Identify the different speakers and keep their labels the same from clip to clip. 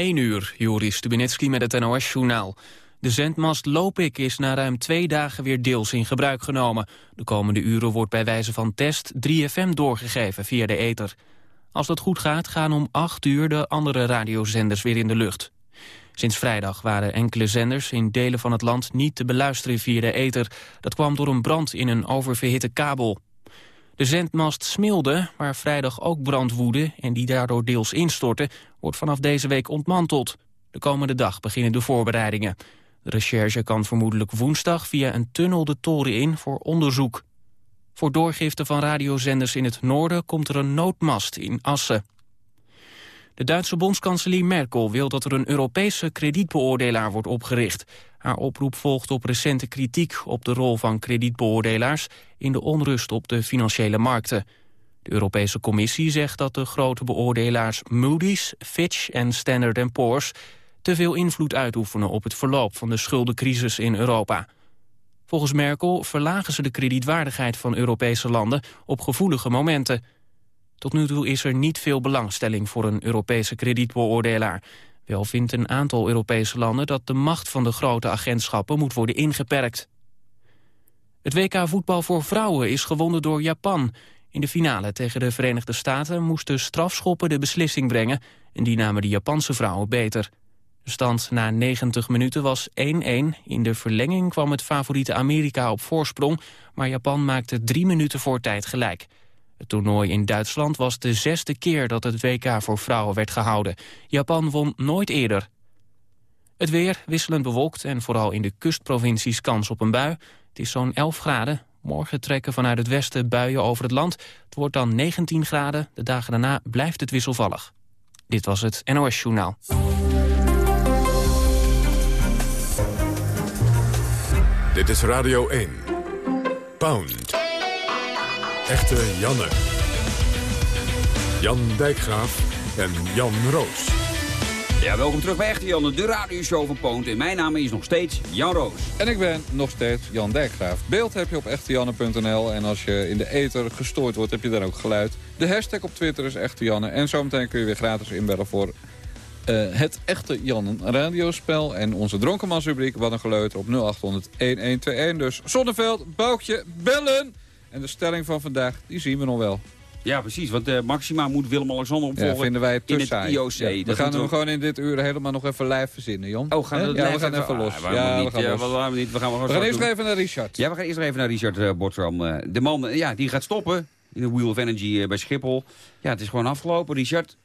Speaker 1: 1 uur, Joris Stubinetski met het NOS-journaal. De zendmast Lopik is na ruim twee dagen weer deels in gebruik genomen. De komende uren wordt bij wijze van test 3FM doorgegeven via de ether. Als dat goed gaat, gaan om 8 uur de andere radiozenders weer in de lucht. Sinds vrijdag waren enkele zenders in delen van het land niet te beluisteren via de ether. Dat kwam door een brand in een oververhitte kabel. De zendmast Smilde, waar vrijdag ook brand woedde en die daardoor deels instortte, wordt vanaf deze week ontmanteld. De komende dag beginnen de voorbereidingen. De recherche kan vermoedelijk woensdag via een tunnel de toren in voor onderzoek. Voor doorgifte van radiozenders in het noorden komt er een noodmast in Assen. De Duitse bondskanselier Merkel wil dat er een Europese kredietbeoordelaar wordt opgericht. Haar oproep volgt op recente kritiek op de rol van kredietbeoordelaars in de onrust op de financiële markten. De Europese Commissie zegt dat de grote beoordelaars Moody's, Fitch en Standard Poor's te veel invloed uitoefenen op het verloop van de schuldencrisis in Europa. Volgens Merkel verlagen ze de kredietwaardigheid van Europese landen op gevoelige momenten. Tot nu toe is er niet veel belangstelling voor een Europese kredietbeoordelaar. Wel vindt een aantal Europese landen dat de macht van de grote agentschappen moet worden ingeperkt. Het WK voetbal voor vrouwen is gewonnen door Japan. In de finale tegen de Verenigde Staten moesten strafschoppen de beslissing brengen... en die namen de Japanse vrouwen beter. De stand na 90 minuten was 1-1. In de verlenging kwam het favoriete Amerika op voorsprong... maar Japan maakte drie minuten voor tijd gelijk. Het toernooi in Duitsland was de zesde keer dat het WK voor vrouwen werd gehouden. Japan won nooit eerder. Het weer wisselend bewolkt en vooral in de kustprovincies kans op een bui. Het is zo'n 11 graden. Morgen trekken vanuit het westen buien over het land. Het wordt dan 19 graden. De dagen daarna blijft het wisselvallig. Dit was het NOS Journaal.
Speaker 2: Dit is Radio 1. Pound. Echte Janne. Jan Dijkgraaf en Jan Roos.
Speaker 3: Ja, welkom terug bij Echte Janne, de radioshow van Poont. En mijn naam is nog steeds Jan Roos.
Speaker 4: En ik ben nog steeds Jan Dijkgraaf. Beeld heb je op echtejanne.nl. En als je in de ether gestoord wordt, heb je daar ook geluid. De hashtag op Twitter is Echte Janne. En zometeen kun je weer gratis inbellen voor uh, het echte Jan radiospel. En onze dronkenmansrubriek, wat een geleuter op 0800-1121. Dus Zonneveld, Boukje, bellen! En de stelling van vandaag, die zien we nog wel.
Speaker 3: Ja, precies. Want uh, Maxima moet Willem-Alexander opvolgen
Speaker 4: ja, vinden wij het
Speaker 3: in het IOC.
Speaker 4: Ja, we gaan hem gewoon in dit uur helemaal nog even live verzinnen, Jon.
Speaker 3: Oh, gaan we,
Speaker 4: ja, we gaan even, los.
Speaker 3: Ah, ja, we gaan ja, los. We, niet. we gaan,
Speaker 4: we gaan eerst even naar Richard.
Speaker 3: Ja, we gaan eerst even naar Richard uh, Bortram. Uh, de man, ja, die gaat stoppen in de Wheel of Energy bij Schiphol. Ja, het is gewoon afgelopen, Richard.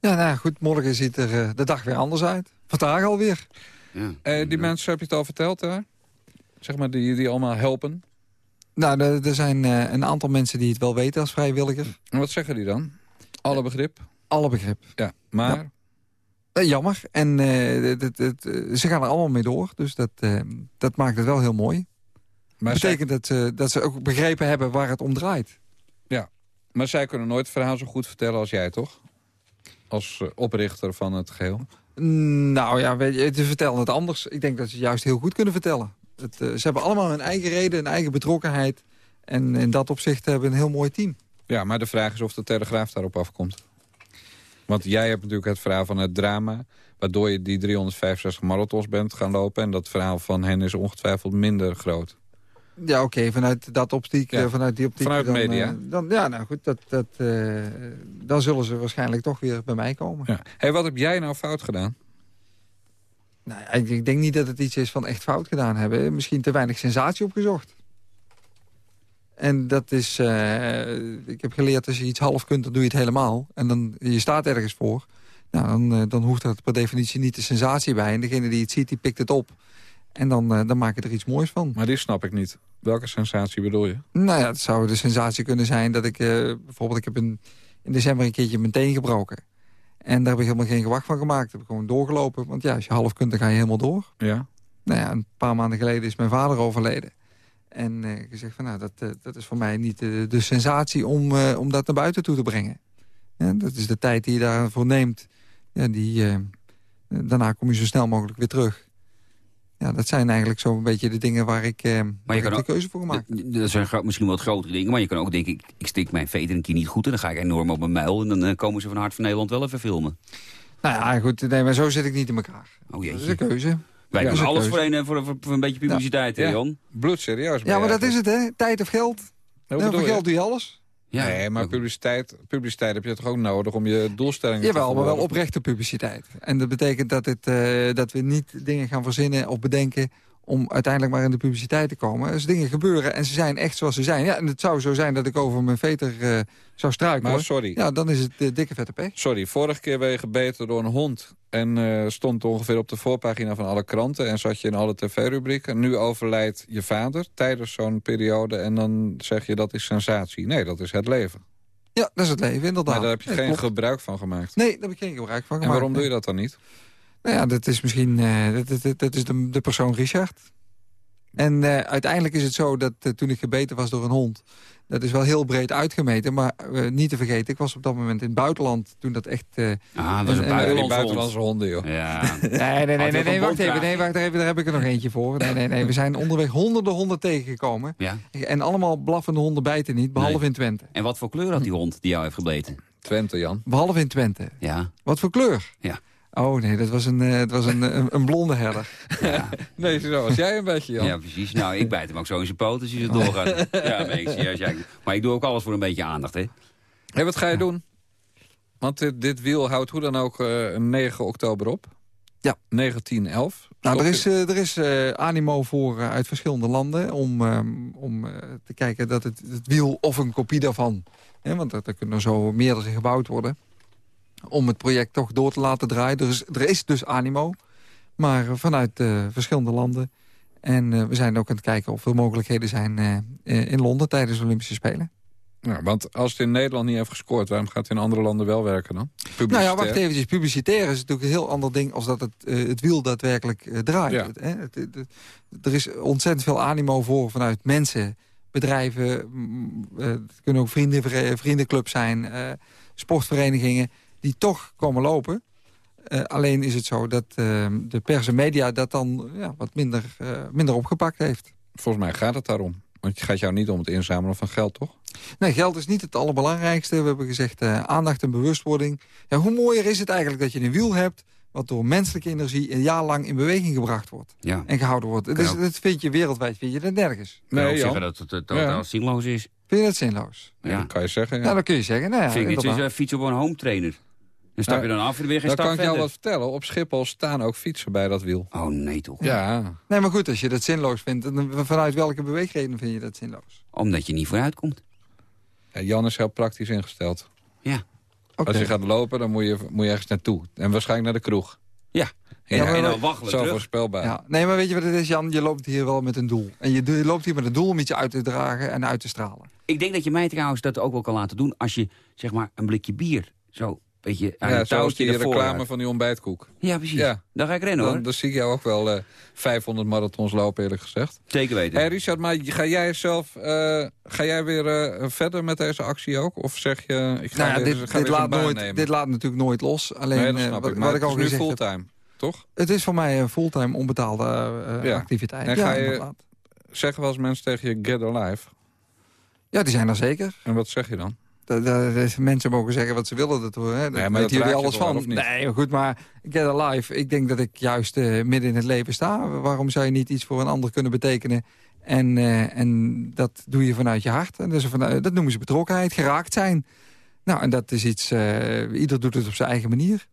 Speaker 5: Ja, nou goed, morgen ziet er de dag weer anders uit. Vandaag alweer.
Speaker 4: Ja. die mensen, heb je het al verteld daar? Zeg maar, die, die allemaal helpen?
Speaker 5: Nou, er zijn uh, een aantal mensen die het wel weten als vrijwilliger.
Speaker 4: En wat zeggen die dan? Alle begrip?
Speaker 5: Alle begrip.
Speaker 4: Ja, maar...
Speaker 5: Uh, jammer. En uh, ze gaan er allemaal mee door. Dus dat, dat maakt het wel heel mooi. Maar dat betekent zij... dat, dat ze ook begrepen hebben waar het om draait.
Speaker 4: Ja, maar zij kunnen nooit het verhaal zo goed vertellen als jij, toch? Als oprichter van het geheel.
Speaker 5: Nou ja, weet je, ze vertellen het anders. Ik denk dat ze het juist heel goed kunnen vertellen. Het, uh, ze hebben allemaal hun eigen reden, een eigen betrokkenheid. En in dat opzicht hebben we een heel mooi team.
Speaker 4: Ja, maar de vraag is of de Telegraaf daarop afkomt. Want jij hebt natuurlijk het verhaal van het drama... waardoor je die 365 marathons bent gaan lopen... en dat verhaal van hen is ongetwijfeld minder groot.
Speaker 5: Ja, oké, vanuit dat optiek, ja. vanuit die optiek...
Speaker 4: Vanuit
Speaker 5: dan,
Speaker 4: media?
Speaker 5: Uh, dan, ja, nou goed, dat, dat, uh, dan zullen ze waarschijnlijk toch weer bij mij komen.
Speaker 4: Ja. hey, wat heb jij nou fout gedaan?
Speaker 5: Nou, ik denk niet dat het iets is van echt fout gedaan hebben. Misschien te weinig sensatie opgezocht. En dat is... Uh, ik heb geleerd, als je iets half kunt, dan doe je het helemaal. En dan, je staat ergens voor. Nou, dan, uh, dan hoeft er per definitie niet de sensatie bij. En degene die het ziet, die pikt het op. En dan, uh, dan maak je er iets moois van.
Speaker 4: Maar die snap ik niet. Welke sensatie bedoel je?
Speaker 5: Nou ja, het zou de sensatie kunnen zijn dat ik... bijvoorbeeld, ik heb een, in december een keertje mijn teen gebroken. En daar heb ik helemaal geen gewacht van gemaakt. Ik heb gewoon doorgelopen. Want ja, als je half kunt, dan ga je helemaal door.
Speaker 4: Ja.
Speaker 5: Nou ja, een paar maanden geleden is mijn vader overleden. En uh, gezegd van, nou, dat, uh, dat is voor mij niet de, de sensatie om, uh, om dat naar buiten toe te brengen. Ja, dat is de tijd die je daarvoor neemt. Ja, die, daarna kom je zo snel mogelijk weer terug. Ja, dat zijn eigenlijk zo'n beetje de dingen waar ik, eh, waar ik de keuze voor gemaakt
Speaker 3: Dat zijn misschien wat grotere dingen, maar je kan ook denken... ik, ik stik mijn veten een keer niet goed en dan ga ik enorm op mijn muil... en dan komen ze van Hart van Nederland wel even filmen.
Speaker 5: Nou ja, goed, nee, maar zo zit ik niet in elkaar.
Speaker 3: Oh
Speaker 5: Dat is een keuze.
Speaker 3: Wij doen alles voor een, eh, voor, voor, voor een beetje publiciteit, hè,
Speaker 4: Ja.
Speaker 3: Jan?
Speaker 4: Bloedserieus.
Speaker 5: Ja, maar
Speaker 4: je
Speaker 5: dat is het, hè? Tijd of geld. Voor
Speaker 4: je?
Speaker 5: geld doe je alles.
Speaker 3: Ja.
Speaker 4: Nee, maar publiciteit, publiciteit heb je toch ook nodig om je doelstellingen te
Speaker 5: Jawel, maar wel oprechte publiciteit. En dat betekent dat, het, eh, dat we niet dingen gaan verzinnen of bedenken... om uiteindelijk maar in de publiciteit te komen. Als dingen gebeuren en ze zijn echt zoals ze zijn. Ja, en het zou zo zijn dat ik over mijn veter eh, zou struikelen.
Speaker 4: Maar sorry,
Speaker 5: Ja, dan is het eh, dikke vette pech.
Speaker 4: sorry, vorige keer werd je gebeten door een hond... en eh, stond ongeveer op de voorpagina van alle kranten... en zat je in alle tv-rubrieken. Nu overlijdt je vader tijdens zo'n periode... en dan zeg je dat is sensatie. Nee, dat is het leven.
Speaker 5: Ja, dat is het leven, inderdaad.
Speaker 4: Maar daar heb je
Speaker 5: Nee,
Speaker 4: geen
Speaker 5: klopt.
Speaker 4: gebruik van gemaakt.
Speaker 5: Nee, daar heb ik geen gebruik van
Speaker 4: En
Speaker 5: gemaakt.
Speaker 4: waarom doe je dat dan niet?
Speaker 5: Nou ja, dat is misschien eh, dat, dat, is de, de persoon Richard. En eh, uiteindelijk is het zo dat eh, toen ik gebeten was door een hond... dat is wel heel breed uitgemeten, maar eh, niet te vergeten... ik was op dat moment in het buitenland toen dat echt... eh,
Speaker 3: Ah, dat is een
Speaker 5: En- en-
Speaker 4: Ja, die
Speaker 3: buitenlandse
Speaker 4: buitenlandse honden, joh.
Speaker 3: hond. Ja.
Speaker 5: Nee, nee, nee, nee, nee,
Speaker 3: een
Speaker 5: wacht even. Nee, wacht even. Daar heb ik er nog eentje voor. Nee, nee, nee. We zijn onderweg honderden honden tegengekomen.
Speaker 3: ja.
Speaker 5: En allemaal blaffende honden bijten niet, behalve
Speaker 3: Nee.
Speaker 5: in Twente.
Speaker 3: En wat voor kleur had die hond die jou heeft gebeten?
Speaker 4: Twente, Jan.
Speaker 5: Behalve in Twente.
Speaker 3: Ja.
Speaker 5: Wat voor kleur?
Speaker 3: Ja.
Speaker 5: Oh nee, dat was een, eh, dat was een, een, een blonde herder.
Speaker 3: Ja.
Speaker 4: Nee, zo was jij een beetje, Jan.
Speaker 3: ja, precies. Nou, ik bijt hem ook zo in zijn poot als hij zo doorgaat. Ja, nee, serieus. Ja, maar ik doe ook alles voor een beetje aandacht, hè.
Speaker 4: Hé, wat ga je doen? Want dit, dit wiel houdt hoe dan ook eh 9 oktober op.
Speaker 5: Ja.
Speaker 4: 1911.
Speaker 5: Nou, er is, eh, er is eh, animo voor eh, uit verschillende landen om, ehm, om eh, te kijken dat het, het wiel of een kopie daarvan... Hè, want er, er kunnen er zo meerdere gebouwd worden... om het project toch door te laten draaien. Er is, er is dus animo, maar eh, vanuit eh, verschillende landen. En eh, we zijn ook aan het kijken of er mogelijkheden zijn in Londen tijdens de Olympische Spelen.
Speaker 4: Ja, want als het in Nederland niet heeft gescoord... waarom gaat het in andere landen wel werken dan?
Speaker 5: Nou ja, wacht eventjes. Publicitair is natuurlijk een heel ander ding... als dat het, het wiel daadwerkelijk draait.
Speaker 4: Ja.
Speaker 5: Het, hè, het- er is ontzettend veel animo voor vanuit mensen, bedrijven... mm, het kunnen ook vrienden, vriendenclubs zijn, sportverenigingen... die toch komen lopen. Eh, alleen is het zo dat eh, de pers en media dat dan ja, wat minder, eh, minder opgepakt heeft.
Speaker 4: Volgens mij gaat het daarom. Want het gaat jou niet om het inzamelen van geld, toch?
Speaker 5: Nee, geld is niet het allerbelangrijkste. We hebben gezegd eh, aandacht en bewustwording. Ja, hoe mooier is het eigenlijk dat je een wiel hebt... wat door menselijke energie een jaar lang in beweging gebracht wordt.
Speaker 3: Ja.
Speaker 5: En gehouden wordt. Dus,
Speaker 3: ook.
Speaker 5: dat vind je wereldwijd vind je dat nergens.
Speaker 3: Je ook
Speaker 4: Jan.
Speaker 3: zeggen dat het totaal
Speaker 4: Ja.
Speaker 3: zinloos is?
Speaker 5: Vind je dat zinloos?
Speaker 4: Ja.
Speaker 3: Ja.
Speaker 4: dat kan je zeggen. Ja.
Speaker 5: Nou, dan kun je zeggen. Nou ja,
Speaker 3: Vind ik niet. Het is fiets op een home trainer. Dan stap je dan af en weer geen
Speaker 4: dan kan ik jou
Speaker 3: verder.
Speaker 4: wat vertellen. Op Schiphol staan ook fietsen bij dat wiel.
Speaker 3: Oh nee toch?
Speaker 4: Ja.
Speaker 5: Nee, maar goed, als je dat zinloos vindt... vanuit welke beweegreden vind je dat zinloos?
Speaker 3: Omdat je niet vooruit komt.
Speaker 4: Ja, Jan is heel praktisch ingesteld.
Speaker 3: Ja.
Speaker 5: Oké.
Speaker 4: Als je gaat lopen, dan moet je, moet je ergens naartoe. En waarschijnlijk naar de kroeg.
Speaker 3: Ja.
Speaker 4: Ja,
Speaker 3: En,
Speaker 5: maar
Speaker 3: en
Speaker 5: we-
Speaker 3: dan waggelen
Speaker 4: Zo
Speaker 3: terug.
Speaker 4: voorspelbaar.
Speaker 5: Ja. Nee, maar weet je wat het is, Jan? Je loopt hier wel met een doel. En je, je loopt hier met een doel om iets uit te dragen en uit te stralen.
Speaker 3: Ik denk dat je mij trouwens dat ook wel kan laten doen... als je zeg maar een blikje bier zo weet je, aan
Speaker 4: Ja,
Speaker 3: een touwtje
Speaker 4: die reclame van die ontbijtkoek.
Speaker 3: Ja, precies.
Speaker 4: Ja.
Speaker 3: Dan ga ik rennen hoor.
Speaker 4: Dan, dan zie ik jou ook wel eh 500 marathons lopen, eerlijk gezegd.
Speaker 3: Zeker weten.
Speaker 4: Hé Richard, maar ga jij zelf eh, ga jij weer eh, verder met deze actie ook? Of zeg je, ik ga
Speaker 5: Nou ja,
Speaker 4: weer,
Speaker 5: dit,
Speaker 4: ga
Speaker 5: dit, laat nooit,
Speaker 4: nemen?
Speaker 5: dit laat natuurlijk nooit los. Alleen
Speaker 4: nee,
Speaker 5: wat,
Speaker 4: ik.
Speaker 5: wat
Speaker 4: Maar
Speaker 5: ik
Speaker 4: het
Speaker 5: al
Speaker 4: nu fulltime, toch?
Speaker 5: Het is voor mij een fulltime onbetaalde
Speaker 4: Ja.
Speaker 5: activiteit.
Speaker 4: En ga je-. Zeggen wel eens mensen tegen je get alive.
Speaker 5: ja, die zijn er zeker.
Speaker 4: En wat zeg je dan?
Speaker 5: Dat, dat- dat mensen mogen zeggen wat ze willen. Dat, hè.
Speaker 4: Nee, maar
Speaker 5: weten jullie alles
Speaker 4: wel,
Speaker 5: van.
Speaker 4: of niet?
Speaker 5: Nee, maar goed, maar Get Alive. Ik denk dat ik juist eh, midden in het leven sta. Waarom zou je niet iets voor een ander kunnen betekenen? En, eh, en dat doe je vanuit je hart. En dus vanuit, dat noemen ze betrokkenheid, geraakt zijn. Nou, en dat is iets... eh, ieder doet het op zijn eigen manier.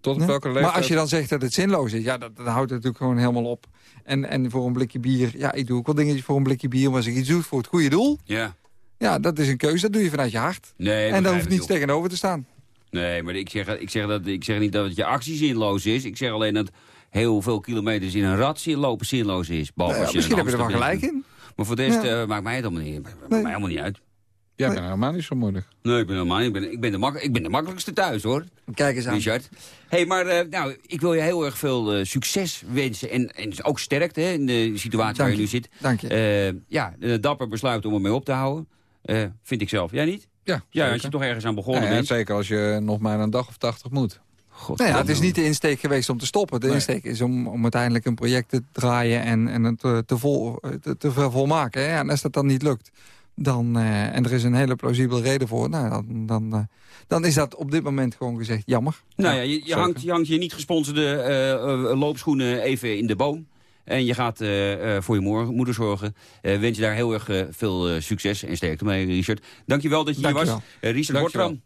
Speaker 4: Tot
Speaker 5: Nee?
Speaker 4: welke leeftijd?
Speaker 5: Maar als je dan zegt dat het zinloos is, ja, dat, dat houdt het natuurlijk gewoon helemaal op. En, en voor een blikje bier, ja, ik doe ook wel dingetjes voor een blikje bier. Maar als ik iets doe voor het goede doel,
Speaker 3: Ja.
Speaker 5: Ja, dat is een keuze. Dat doe je vanuit je hart.
Speaker 3: Nee,
Speaker 5: en daar hoeft niets tegenover te staan.
Speaker 3: Nee, maar ik zeg, ik, zeg dat, ik zeg niet dat het je actie zinloos is. Ik zeg alleen dat heel veel kilometers in een zin- lopen zinloos is.
Speaker 5: Nou ja, misschien heb je er wel gelijk in.
Speaker 3: Maar voor de rest
Speaker 5: Ja.
Speaker 3: eh, maakt mij het allemaal niet, maakt mij helemaal niet uit.
Speaker 4: Jij bent helemaal niet zo moeilijk.
Speaker 3: Nee, ik ben helemaal niet. Ik ben, ik ben, de, mak ik ben de makkelijkste thuis, hoor,
Speaker 5: Kijk eens aan.
Speaker 3: Richard. hey, maar eh, nou, ik wil je heel erg veel eh, succes wensen. En, en ook sterkte hè, in de situatie waar je
Speaker 5: Dank
Speaker 3: nu zit.
Speaker 5: Dank je.
Speaker 3: Ja, een dapper besluit om ermee op te houden. Eh, vind ik zelf. Jij niet?
Speaker 4: Ja,
Speaker 3: Ja, als je toch ergens aan begonnen
Speaker 4: Ja, ja,
Speaker 3: bent.
Speaker 4: zeker als je nog maar een dag of tachtig moet.
Speaker 3: God,
Speaker 5: nou ja, het is niet de insteek geweest om te stoppen. De
Speaker 4: Nee.
Speaker 5: insteek is om, om uiteindelijk een project te draaien en, en het te, te, vol, te, te volmaken. hè. En als dat dan niet lukt, dan, uh, en er is een hele plausibele reden voor... Nou, dan, dan, uh, dan is dat op dit moment gewoon gezegd jammer.
Speaker 3: Nou ja, je, je hangt, je hangt je niet gesponsorde uh, loopschoenen even in de boom. En je gaat voor je moeder zorgen. wens je daar heel erg veel succes en sterkte mee, Richard. Dankjewel dat je Dank hier was. Richard Bortram.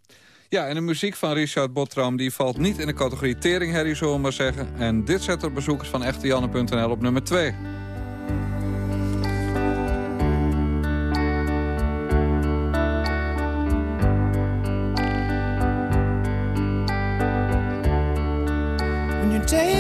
Speaker 6: Ja, en de muziek van Richard Botram die valt niet in de categorie teringherrie, zullen we maar zeggen. En dit zet de bezoekers van echtejanne.nl op nummer 2. day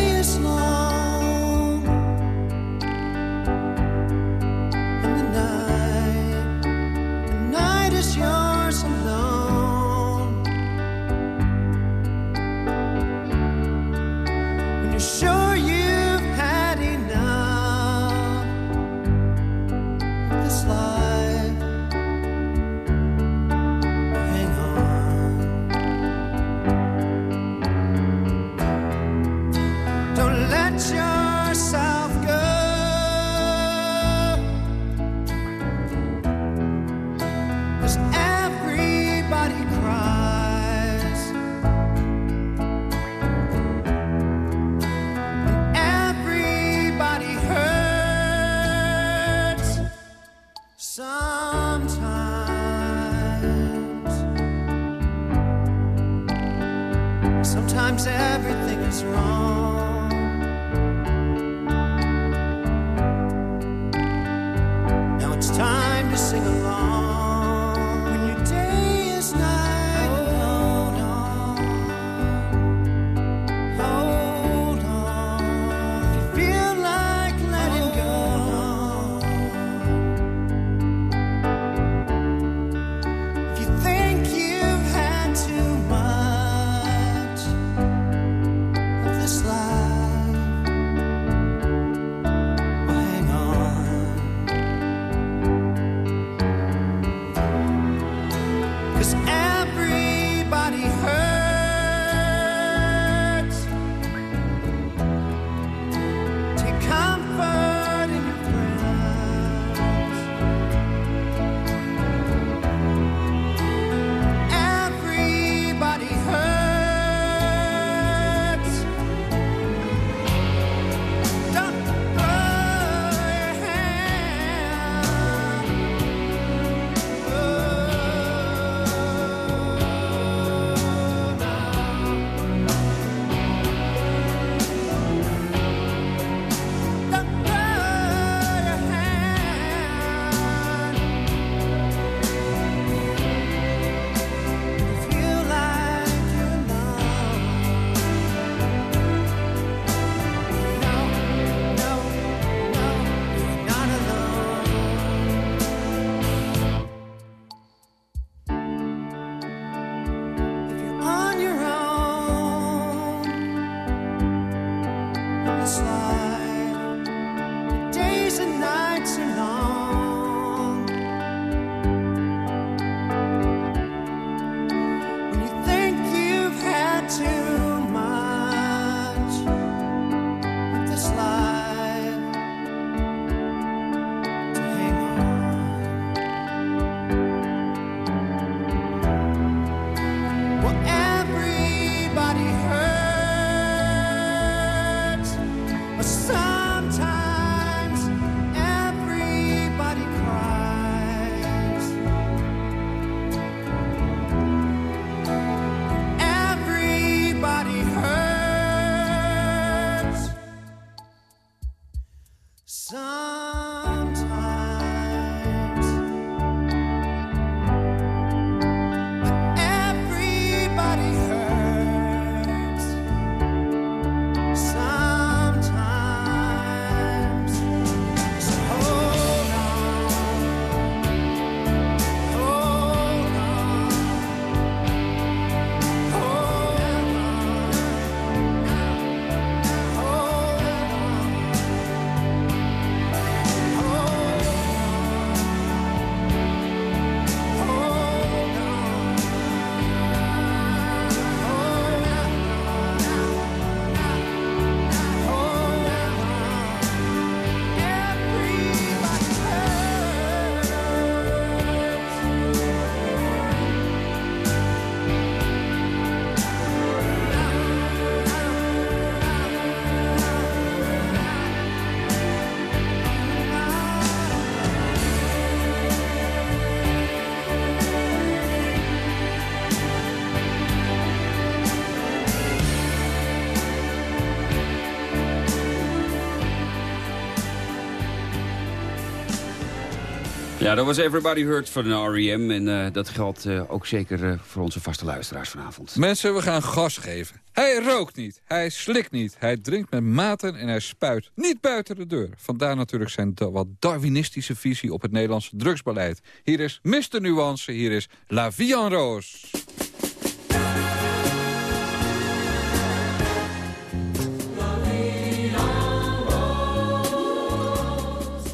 Speaker 3: Ja, dat was Everybody Hurt van de R.E.M. En uh, dat geldt uh, ook zeker uh, voor onze vaste luisteraars vanavond.
Speaker 4: Mensen, we gaan gas geven. Hij rookt niet, hij slikt niet, hij drinkt met maten en hij spuit niet buiten de deur. Vandaar natuurlijk zijn wat darwinistische visie op het Nederlandse drugsbeleid. Hier is Mr. Nuance, hier is La Vie en Rose.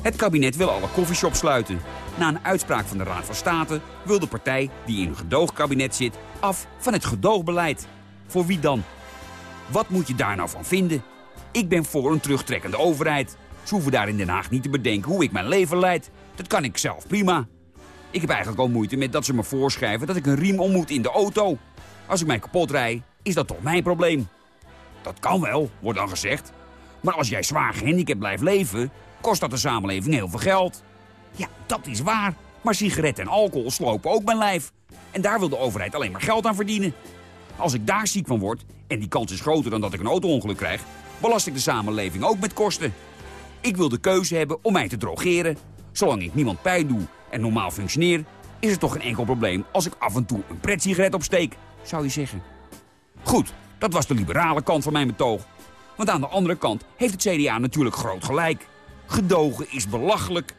Speaker 3: Het kabinet wil alle koffieshops sluiten. Na een uitspraak van de Raad van State wil de partij die in een gedoogkabinet zit af van het gedoogbeleid. Voor wie dan? Wat moet je daar nou van vinden? Ik ben voor een terugtrekkende overheid. Ze hoeven daar in Den Haag niet te bedenken hoe ik mijn leven leid. Dat kan ik zelf prima. Ik heb eigenlijk al moeite met dat ze me voorschrijven dat ik een riem om moet in de auto. Als ik mij kapot rij, is dat toch mijn probleem? Dat kan wel, wordt dan gezegd. Maar als jij zwaar gehandicapt blijft leven, kost dat de samenleving heel veel geld. Ja, dat is waar. Maar sigaretten en alcohol slopen ook mijn lijf. En daar wil de overheid alleen maar geld aan verdienen. Als ik daar ziek van word, en die kans is groter dan dat ik een auto-ongeluk krijg... belast ik de samenleving ook met kosten. Ik wil de keuze hebben om mij te drogeren. Zolang ik niemand pijn doe en normaal functioneer... is het toch geen enkel probleem als ik af en toe een pretsigaret opsteek, zou je zeggen. Goed, dat was de liberale kant van mijn betoog. Want aan de andere kant heeft het CDA natuurlijk groot gelijk. Gedogen is belachelijk.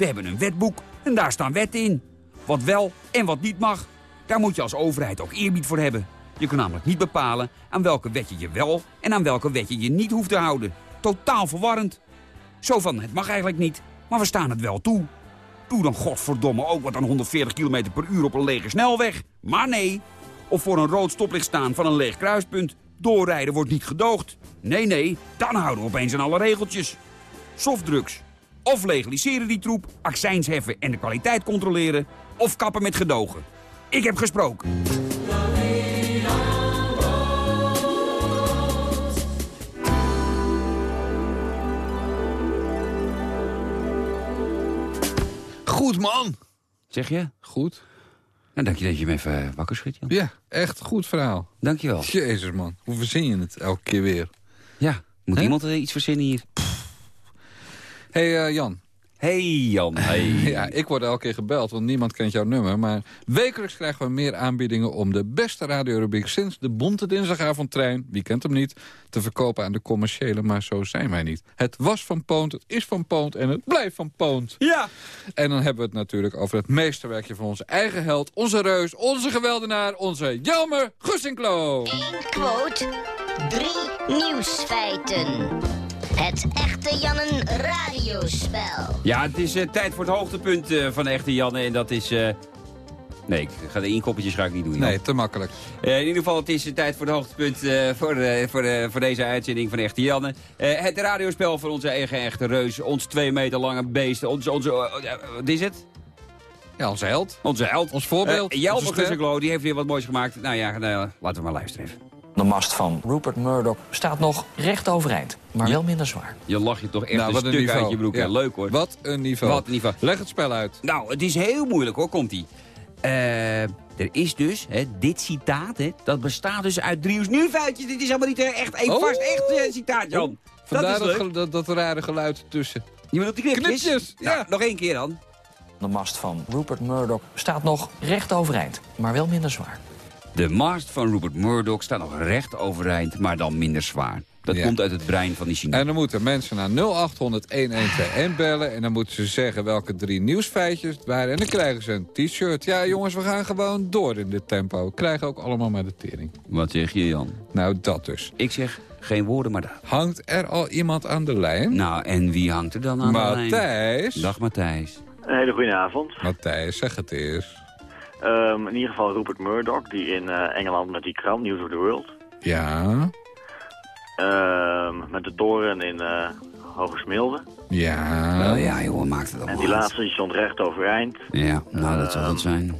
Speaker 3: We hebben een wetboek en daar staan wetten in. Wat wel en wat niet mag. Daar moet je als overheid ook eerbied voor hebben. Je kan namelijk niet bepalen aan welke wet je je wel en aan welke wet je je niet hoeft te houden. Totaal verwarrend. Zo van, het mag eigenlijk niet, maar we staan het wel toe. Doe dan godverdomme ook wat aan 140 km per uur op een lege snelweg. Maar nee. Of voor een rood stoplicht staan van een leeg kruispunt. Doorrijden wordt niet gedoogd. Nee, nee, dan houden we opeens aan alle regeltjes. Softdrugs. Of legaliseren die troep, accijns heffen en de kwaliteit controleren. Of kappen met gedogen. Ik heb gesproken.
Speaker 4: Goed, man.
Speaker 3: Zeg je?
Speaker 4: Goed.
Speaker 3: Nou, dank je dat je me even wakker schudt, Jan.
Speaker 4: Ja, echt goed verhaal.
Speaker 3: Dank je wel.
Speaker 4: Jezus, man. Hoe verzin je het elke keer weer?
Speaker 3: Ja, moet iemand eh, iets verzinnen hier?
Speaker 4: Hey, eh, Jan.
Speaker 3: Hey Jan, hey.
Speaker 4: Ja, ik word elke keer gebeld, want niemand kent jouw nummer. Maar wekelijks krijgen we meer aanbiedingen om de beste radiorubriek... sinds de bonte dinsdagavondtrein, wie kent hem niet... te verkopen aan de commerciële, maar zo zijn wij niet. Het was van Poont, het is van Poont en het blijft van Poont.
Speaker 3: Ja.
Speaker 4: En dan hebben we het natuurlijk over het meesterwerkje van onze eigen held... onze reus, onze geweldenaar, onze Jelmer Gussinklo.
Speaker 7: Eén quote, drie nieuwsfeiten. Het echte Jannen radiospel.
Speaker 3: Ja, het is eh, tijd voor het hoogtepunt eh, van de echte Janne. En dat is... eh, Nee, ik ga de inkoppertjes ga ik niet doen. Jan.
Speaker 4: Nee, te makkelijk.
Speaker 3: Eh, in ieder geval, het is tijd voor het hoogtepunt eh, voor, eh, voor, eh, voor deze uitzending van Echte Janne. Eh, het radiospel van onze eigen echte reus. Ons twee meter lange beest. Onze, onze, eh, wat is het?
Speaker 4: Ja, onze held.
Speaker 3: Onze held.
Speaker 4: Ons voorbeeld,
Speaker 3: Uh. Gussinklo, die heeft weer wat moois gemaakt. Nou ja, nou ja, laten we maar luisteren even.
Speaker 8: De mast van Rupert Murdoch staat nog recht overeind, maar wel minder zwaar.
Speaker 3: Je lacht je toch echt
Speaker 4: Nou,
Speaker 3: een
Speaker 4: wat een
Speaker 3: stuk
Speaker 4: niveau.
Speaker 3: uit je broek.
Speaker 4: Ja.
Speaker 3: Ja. Leuk hoor.
Speaker 4: Wat een niveau.
Speaker 3: Wat een niveau.
Speaker 4: Leg het spel uit.
Speaker 3: Nou, het is heel moeilijk hoor, komt-ie. Eh, er is dus, hè, dit citaat, hè, dat bestaat dus uit drie nieuwfeitjes. Dit is helemaal niet eh, echt één
Speaker 4: Oh.
Speaker 3: vast echt eh, citaat, Jan.
Speaker 4: Vandaar
Speaker 3: dat
Speaker 4: dat,
Speaker 3: is leuk.
Speaker 4: dat, dat rare geluid tussen.
Speaker 3: Je bedoelt die knipjes?
Speaker 4: Knipjes,
Speaker 3: Nou,
Speaker 4: ja.
Speaker 3: Nog één keer dan.
Speaker 8: De mast van Rupert Murdoch staat nog recht overeind, maar wel minder zwaar.
Speaker 3: De mast van Rupert Murdoch staat nog recht overeind, maar dan minder zwaar. Dat
Speaker 4: Ja.
Speaker 3: komt uit het brein van die Chinees.
Speaker 4: En dan moeten mensen naar 0800-1121 bellen. En dan moeten ze zeggen welke drie nieuwsfeitjes het waren. En dan krijgen ze een t-shirt. Ja, jongens, we gaan gewoon door in dit tempo. Krijgen ook allemaal maar de tering.
Speaker 3: Wat zeg je, Jan?
Speaker 4: Nou, dat dus.
Speaker 3: Ik zeg geen woorden, maar daad.
Speaker 4: Hangt er al iemand aan de lijn?
Speaker 3: Nou, en wie hangt er dan aan de lijn?
Speaker 4: Matthijs.
Speaker 3: Dag Matthijs.
Speaker 9: Een hele goede avond.
Speaker 4: Matthijs, zeg het eens.
Speaker 9: Ehm, in ieder geval Rupert Murdoch, die in eh, Engeland met die krant News of the World.
Speaker 4: Ja,
Speaker 9: ehm, met de toren in eh Hoge Smilde.
Speaker 4: ja.
Speaker 3: Wel ja, joh, maakt het
Speaker 9: En
Speaker 3: allemaal
Speaker 9: die
Speaker 3: uit.
Speaker 9: laatste die stond recht overeind.
Speaker 3: Ja, nou, dat zal het zijn.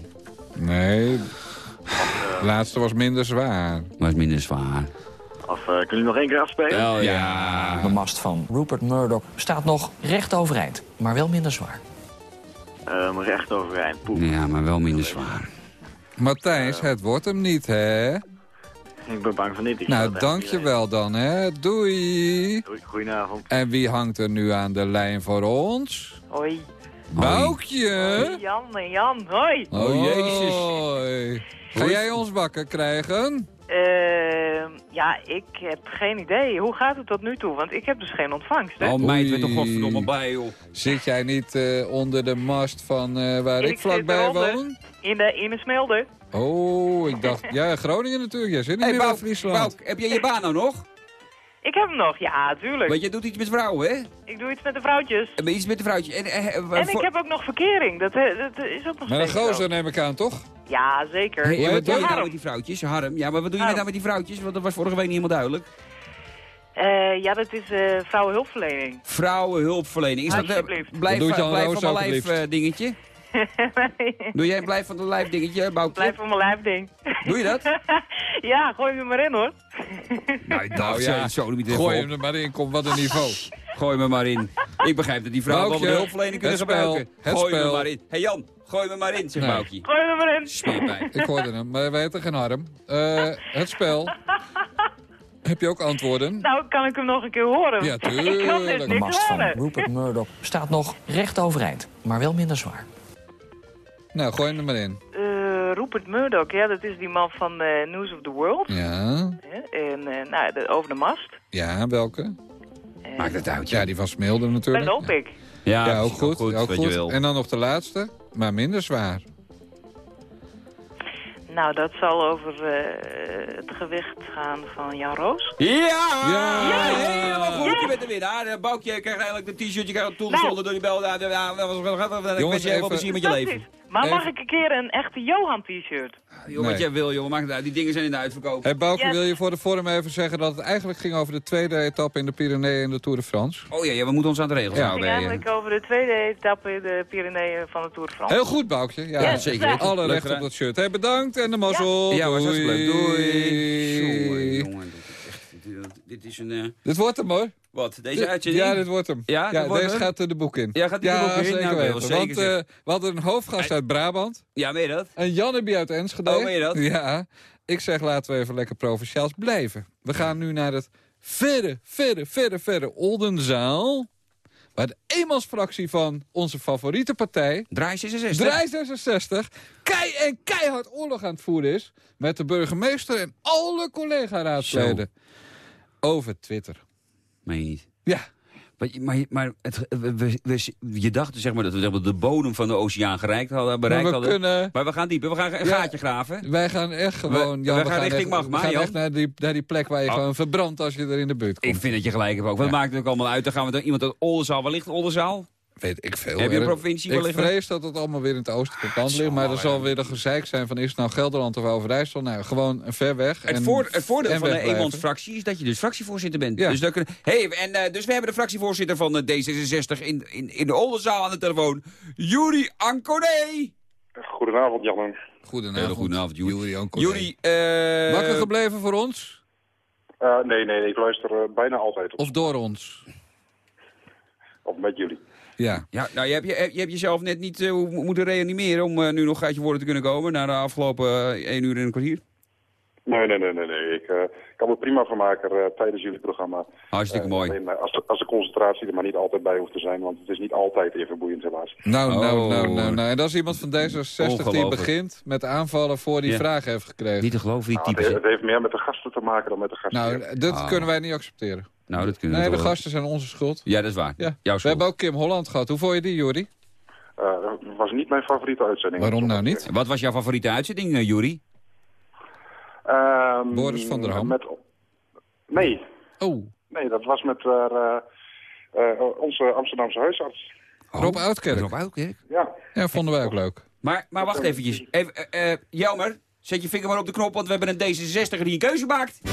Speaker 4: Nee, de laatste was minder zwaar.
Speaker 3: Maar het is minder zwaar.
Speaker 9: Of eh, kunnen jullie nog één keer afspelen?
Speaker 3: Wel
Speaker 8: De mast van Rupert Murdoch staat nog recht overeind, maar wel minder zwaar.
Speaker 9: Ehm, recht overeind. Poep.
Speaker 3: Ja, maar wel minder zwaar.
Speaker 4: Matthijs, het wordt hem niet, hè?
Speaker 9: Ik ben bang van niet. Ik
Speaker 4: Nou,
Speaker 9: zou het echt niet
Speaker 4: dankjewel dan, hè. Doei.
Speaker 9: Doei, goedenavond.
Speaker 4: En wie hangt er nu aan de lijn voor ons?
Speaker 10: Hoi,
Speaker 4: Boukje?
Speaker 10: Jan en Jan, hoi.
Speaker 3: Oh, jezus.
Speaker 4: Hoi. Ga jij ons wakker krijgen?
Speaker 10: Eh, ja, ik heb geen idee. Hoe gaat het tot nu toe? Want ik heb dus geen ontvangst, hè?
Speaker 3: Oh meid, we toch godverdomme bij, joh.
Speaker 4: Zit jij niet eh, onder de mast van eh, waar ik, vlakbij woon?
Speaker 10: In de, in de smelde.
Speaker 4: Oh, ik dacht... Ja, Groningen natuurlijk. Jij zit niet
Speaker 3: Hey,
Speaker 4: meer in
Speaker 3: Bouk,
Speaker 4: Friesland.
Speaker 3: Bouk, heb jij je baan nou nog?
Speaker 10: Ik heb hem nog, ja, tuurlijk.
Speaker 3: Want jij doet iets met vrouwen, hè?
Speaker 10: Ik doe iets met de vrouwtjes.
Speaker 3: En Iets met de vrouwtje. En, eh, eh,
Speaker 10: En ik heb ook nog verkering. Dat, eh, dat is ook nog
Speaker 4: Met een gozer
Speaker 10: zo.
Speaker 4: neem ik aan, toch?
Speaker 10: Ja, zeker.
Speaker 3: Hey, en wat doe je nou met die vrouwtjes? Harm. Ja, maar wat doe je nou met die vrouwtjes? Want dat was vorige week niet helemaal duidelijk.
Speaker 10: Eh, ja, dat is eh vrouwenhulpverlening.
Speaker 3: Vrouwenhulpverlening. Is dat
Speaker 10: Alsjeblieft.
Speaker 3: blijf, blijf
Speaker 4: Roos
Speaker 3: van mijn lijf dingetje? Doe jij blijf van de lijf dingetje, Boukje?
Speaker 10: Blijf van mijn lijfding.
Speaker 3: Doe je dat?
Speaker 10: ja, gooi me maar in, hoor.
Speaker 3: Nou, ik
Speaker 4: Nou ja,
Speaker 3: zo niet
Speaker 4: Gooi hem er maar in, kom wat een niveau.
Speaker 3: Gooi me maar in. Ik begrijp dat die vrouwen wel hulpverlening kunnen
Speaker 4: het spel,
Speaker 3: gebruiken.
Speaker 4: het
Speaker 3: gooi me
Speaker 4: spel.
Speaker 3: maar in. Hé hey Jan, gooi me maar in, zegt
Speaker 4: Nee.
Speaker 3: Boukje.
Speaker 10: Gooi me maar in.
Speaker 3: Smeerpijn.
Speaker 4: Ik hoorde hem, maar wij weten geen harm. Eh, het spel. Heb je ook antwoorden?
Speaker 10: Nou, kan ik hem nog een keer horen?
Speaker 4: Ja,
Speaker 10: ik kan dus
Speaker 4: tuurlijk.
Speaker 8: De mast van. Rupert Murdoch staat nog recht overeind, maar wel minder zwaar.
Speaker 4: Nou, gooi hem er maar in.
Speaker 10: Eh, Rupert Murdoch, ja, dat is die man van eh, News of the World.
Speaker 4: Ja,
Speaker 10: En eh, nou, de- over de mast.
Speaker 4: ja, welke?
Speaker 3: Maakt het uit,
Speaker 4: Ja, die van Smilde natuurlijk.
Speaker 10: loop ik.
Speaker 3: Ja,
Speaker 4: Ja, ook goed. ook
Speaker 3: je
Speaker 4: goed. En dan nog de laatste, maar minder zwaar.
Speaker 10: Nou, dat zal over eh, het gewicht gaan van Jan Roos.
Speaker 3: Ja!
Speaker 4: Ja!
Speaker 3: Ja, helemaal goed. Je bent de winnaar. Uh, Boukje, je krijgt eigenlijk de t-shirt, je krijgt een toegezonden door die bel. Ja, ja, ja, ja, Ik
Speaker 4: Jongens,
Speaker 3: wens je heel veel
Speaker 4: even-
Speaker 10: Maar mag ik een keer een echte Johan t-shirt?
Speaker 3: Joh, wat jij wil, jongen. Maakt het uit. Die dingen zijn in de uitverkoop.
Speaker 4: Hey, Bouke,
Speaker 10: Yes.
Speaker 4: wil je voor de vorm even zeggen dat het eigenlijk ging over de tweede etappe in de Pyreneeën en de Tour de France?
Speaker 3: Oh ja, ja, we moeten ons aan de regels
Speaker 4: Ja.
Speaker 10: Het
Speaker 3: houden.
Speaker 10: ging eigenlijk over de tweede etappe in de Pyreneeën van de Tour de France.
Speaker 4: Heel goed, Boukje. Ja,
Speaker 10: Ja,
Speaker 3: zeker.
Speaker 4: Alle recht op dat shirt. Hey, bedankt en de mazzel.
Speaker 3: Ja, was leuk. Doei. Jongen,
Speaker 4: Doei.
Speaker 3: jongen, dit is echt... dit- Dit is een... eh,
Speaker 4: Dit wordt hem hoor.
Speaker 3: Wat, deze uitzending?
Speaker 4: Ja, dit wordt hem.
Speaker 3: Ja,
Speaker 4: deze gaat er de boek in.
Speaker 3: Ja, gaat die de boek in?
Speaker 4: zeker
Speaker 3: Nou,
Speaker 4: weten.
Speaker 3: zeker
Speaker 4: Want eh, we hadden een hoofdgast uit Brabant.
Speaker 3: Ja, meen je dat?
Speaker 4: En Janneby uit Enschede.
Speaker 3: Oh, meen je dat?
Speaker 4: Ja. Ik zeg laten we even lekker provinciaals blijven. We gaan nu naar het verre, verre, verre, verre Oldenzaal. Waar de eenmansfractie van onze favoriete partij...
Speaker 3: Draai 66.
Speaker 4: Draai 66 kei en keihard oorlog aan het voeren is... met de burgemeester en alle collega-raadsleden. Over Twitter.
Speaker 3: Meen je niet?
Speaker 4: Ja,
Speaker 3: Maar, maar, maar het, we, we- je dacht zeg maar, dat we maar, de bodem van de oceaan gereikt hadden,
Speaker 4: maar
Speaker 3: bereikt
Speaker 4: we
Speaker 3: hadden.
Speaker 4: kunnen...
Speaker 3: Maar we gaan dieper. We gaan een
Speaker 4: Ja.
Speaker 3: gaatje graven.
Speaker 4: Wij gaan echt gewoon...
Speaker 3: We-
Speaker 4: Jan,
Speaker 3: we gaan richting
Speaker 4: echt,
Speaker 3: magma,
Speaker 4: We gaan
Speaker 3: Jan.
Speaker 4: echt naar die, naar die plek waar je
Speaker 3: Oh.
Speaker 4: gewoon verbrandt als je er in de buurt komt.
Speaker 3: Ik vind dat je gelijk hebt ook. Wat
Speaker 4: Ja.
Speaker 3: maakt het ook allemaal uit? Dan gaan we dan iemand uit Oldenzaal. Waar ligt Oldenzaal?
Speaker 4: Weet ik veel.
Speaker 3: Heb je een provincie
Speaker 4: Ik vrees dat het allemaal weer in het oostelijke kant
Speaker 3: Zo,
Speaker 4: ligt. Maar er zal weer een gezeik zijn van is het nou Gelderland of Overijssel. Nou, gewoon ver weg.
Speaker 3: Het,
Speaker 4: en-
Speaker 3: voor, het voordeel
Speaker 4: en
Speaker 3: van de eenmansfractie is dat je dus fractievoorzitter bent.
Speaker 4: Ja.
Speaker 3: Dus, dat kunnen, hey, en, eh, dus we hebben de fractievoorzitter van de D66 in, in, in de Oldenzaal aan de telefoon. Juri Ankoné.
Speaker 11: Goedenavond, Jan.
Speaker 4: Goedenavond.
Speaker 3: Hele goedenavond, Juri.
Speaker 4: Juri.
Speaker 3: Juri, eh,
Speaker 4: Wakker gebleven voor ons?
Speaker 11: Eh, nee, nee, ik luister bijna altijd op,
Speaker 4: Of door ons?
Speaker 11: op met jullie.
Speaker 4: Ja.
Speaker 3: Ja, nou, je hebt, je, je hebt jezelf net niet eh, mo- moeten reanimeren om eh, nu nog uit je woorden te kunnen komen na de afgelopen eh, 1 uur en een kwartier.
Speaker 11: Nee, nee, nee, nee. nee. Ik eh, kan me prima van maken eh, tijdens jullie programma.
Speaker 3: Hartstikke
Speaker 11: Eh,
Speaker 3: mooi.
Speaker 11: alleen, als, de, als de concentratie er maar niet altijd bij hoeft te zijn, want het is niet altijd even boeiend helaas.
Speaker 4: Nou, nou,
Speaker 3: Oh.
Speaker 4: nou, nou, nou. En dat is iemand van D66 die begint met aanvallen voor die
Speaker 3: Ja.
Speaker 4: vraag heeft gekregen.
Speaker 3: Niet te geloven, die
Speaker 11: Nou, het,
Speaker 3: types.
Speaker 11: het heeft meer met de gasten te maken dan met de gasten.
Speaker 4: Nou, dit
Speaker 3: Ah.
Speaker 4: kunnen wij niet accepteren.
Speaker 3: Nou, dat kunnen we
Speaker 4: Nee, de gasten zijn onze schuld.
Speaker 3: Ja, dat is waar.
Speaker 4: Ja.
Speaker 3: Jouw
Speaker 4: We
Speaker 3: schuld.
Speaker 4: hebben ook Kim Holland gehad. Hoe vond je die, Juri?
Speaker 11: Eh, het was niet mijn favoriete uitzending.
Speaker 4: Waarom nou niet?
Speaker 3: Wat was jouw favoriete uitzending, eh,
Speaker 11: Ehm,
Speaker 4: Boris van der Ham?
Speaker 11: Met, nee,
Speaker 4: Oh,
Speaker 11: nee, dat was met eh, eh, eh, onze Amsterdamse huisarts.
Speaker 4: Rob Oudkerk.
Speaker 3: Rob Oudkerk.
Speaker 11: Ja,
Speaker 4: Ja, vonden wij ook leuk.
Speaker 3: Maar, maar wacht eventjes. Even, eh, eh, Jelmer, zet je vinger maar op de knop, want we hebben een D66 die een keuze maakt.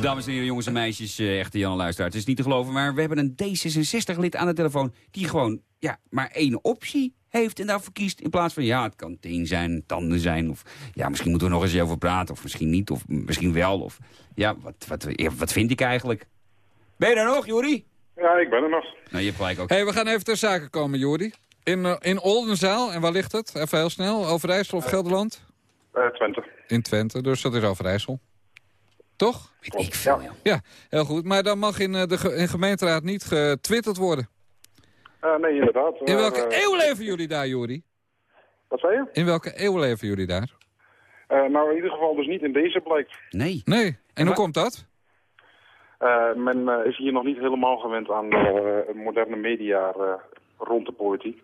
Speaker 3: Dames en heren, jongens en meisjes, eh, echte Jan luisteraar. Het is niet te geloven, maar we hebben een D66-lid aan de telefoon... die gewoon ja, maar één optie heeft en daarvoor kiest... in plaats van, ja, het kan teen zijn, tanden zijn... of ja, misschien moeten we nog eens over praten, of misschien niet, of misschien wel. Of ja, wat, wat, wat vind ik eigenlijk? Ben je er nog, Jori?
Speaker 11: ja, ik ben er nog.
Speaker 3: Nou, je hebt gelijk ook.
Speaker 4: hey, we gaan even ter zake komen, Jori. In, eh, in Oldenzaal, en waar ligt het? Even heel snel. Overijssel of Gelderland?
Speaker 11: Eh, Twente.
Speaker 4: In Twente, dus dat is Overijssel. Toch?
Speaker 3: Weet ik veel, ja.
Speaker 4: Ja, heel goed. Maar dan mag in eh, de ge- in gemeenteraad niet getwitterd worden.
Speaker 11: Eh, nee, inderdaad.
Speaker 4: In
Speaker 11: Maar,
Speaker 4: welke
Speaker 11: eh,
Speaker 4: eeuw leven jullie daar, Jori?
Speaker 11: Wat zei je?
Speaker 4: In welke eeuw leven jullie daar?
Speaker 11: Eh, nou, in ieder geval dus niet in deze blijkt.
Speaker 3: Nee.
Speaker 4: Nee. En hoe komt dat?
Speaker 11: Eh, men eh, is hier nog niet helemaal gewend aan eh, moderne media eh, rond de politiek.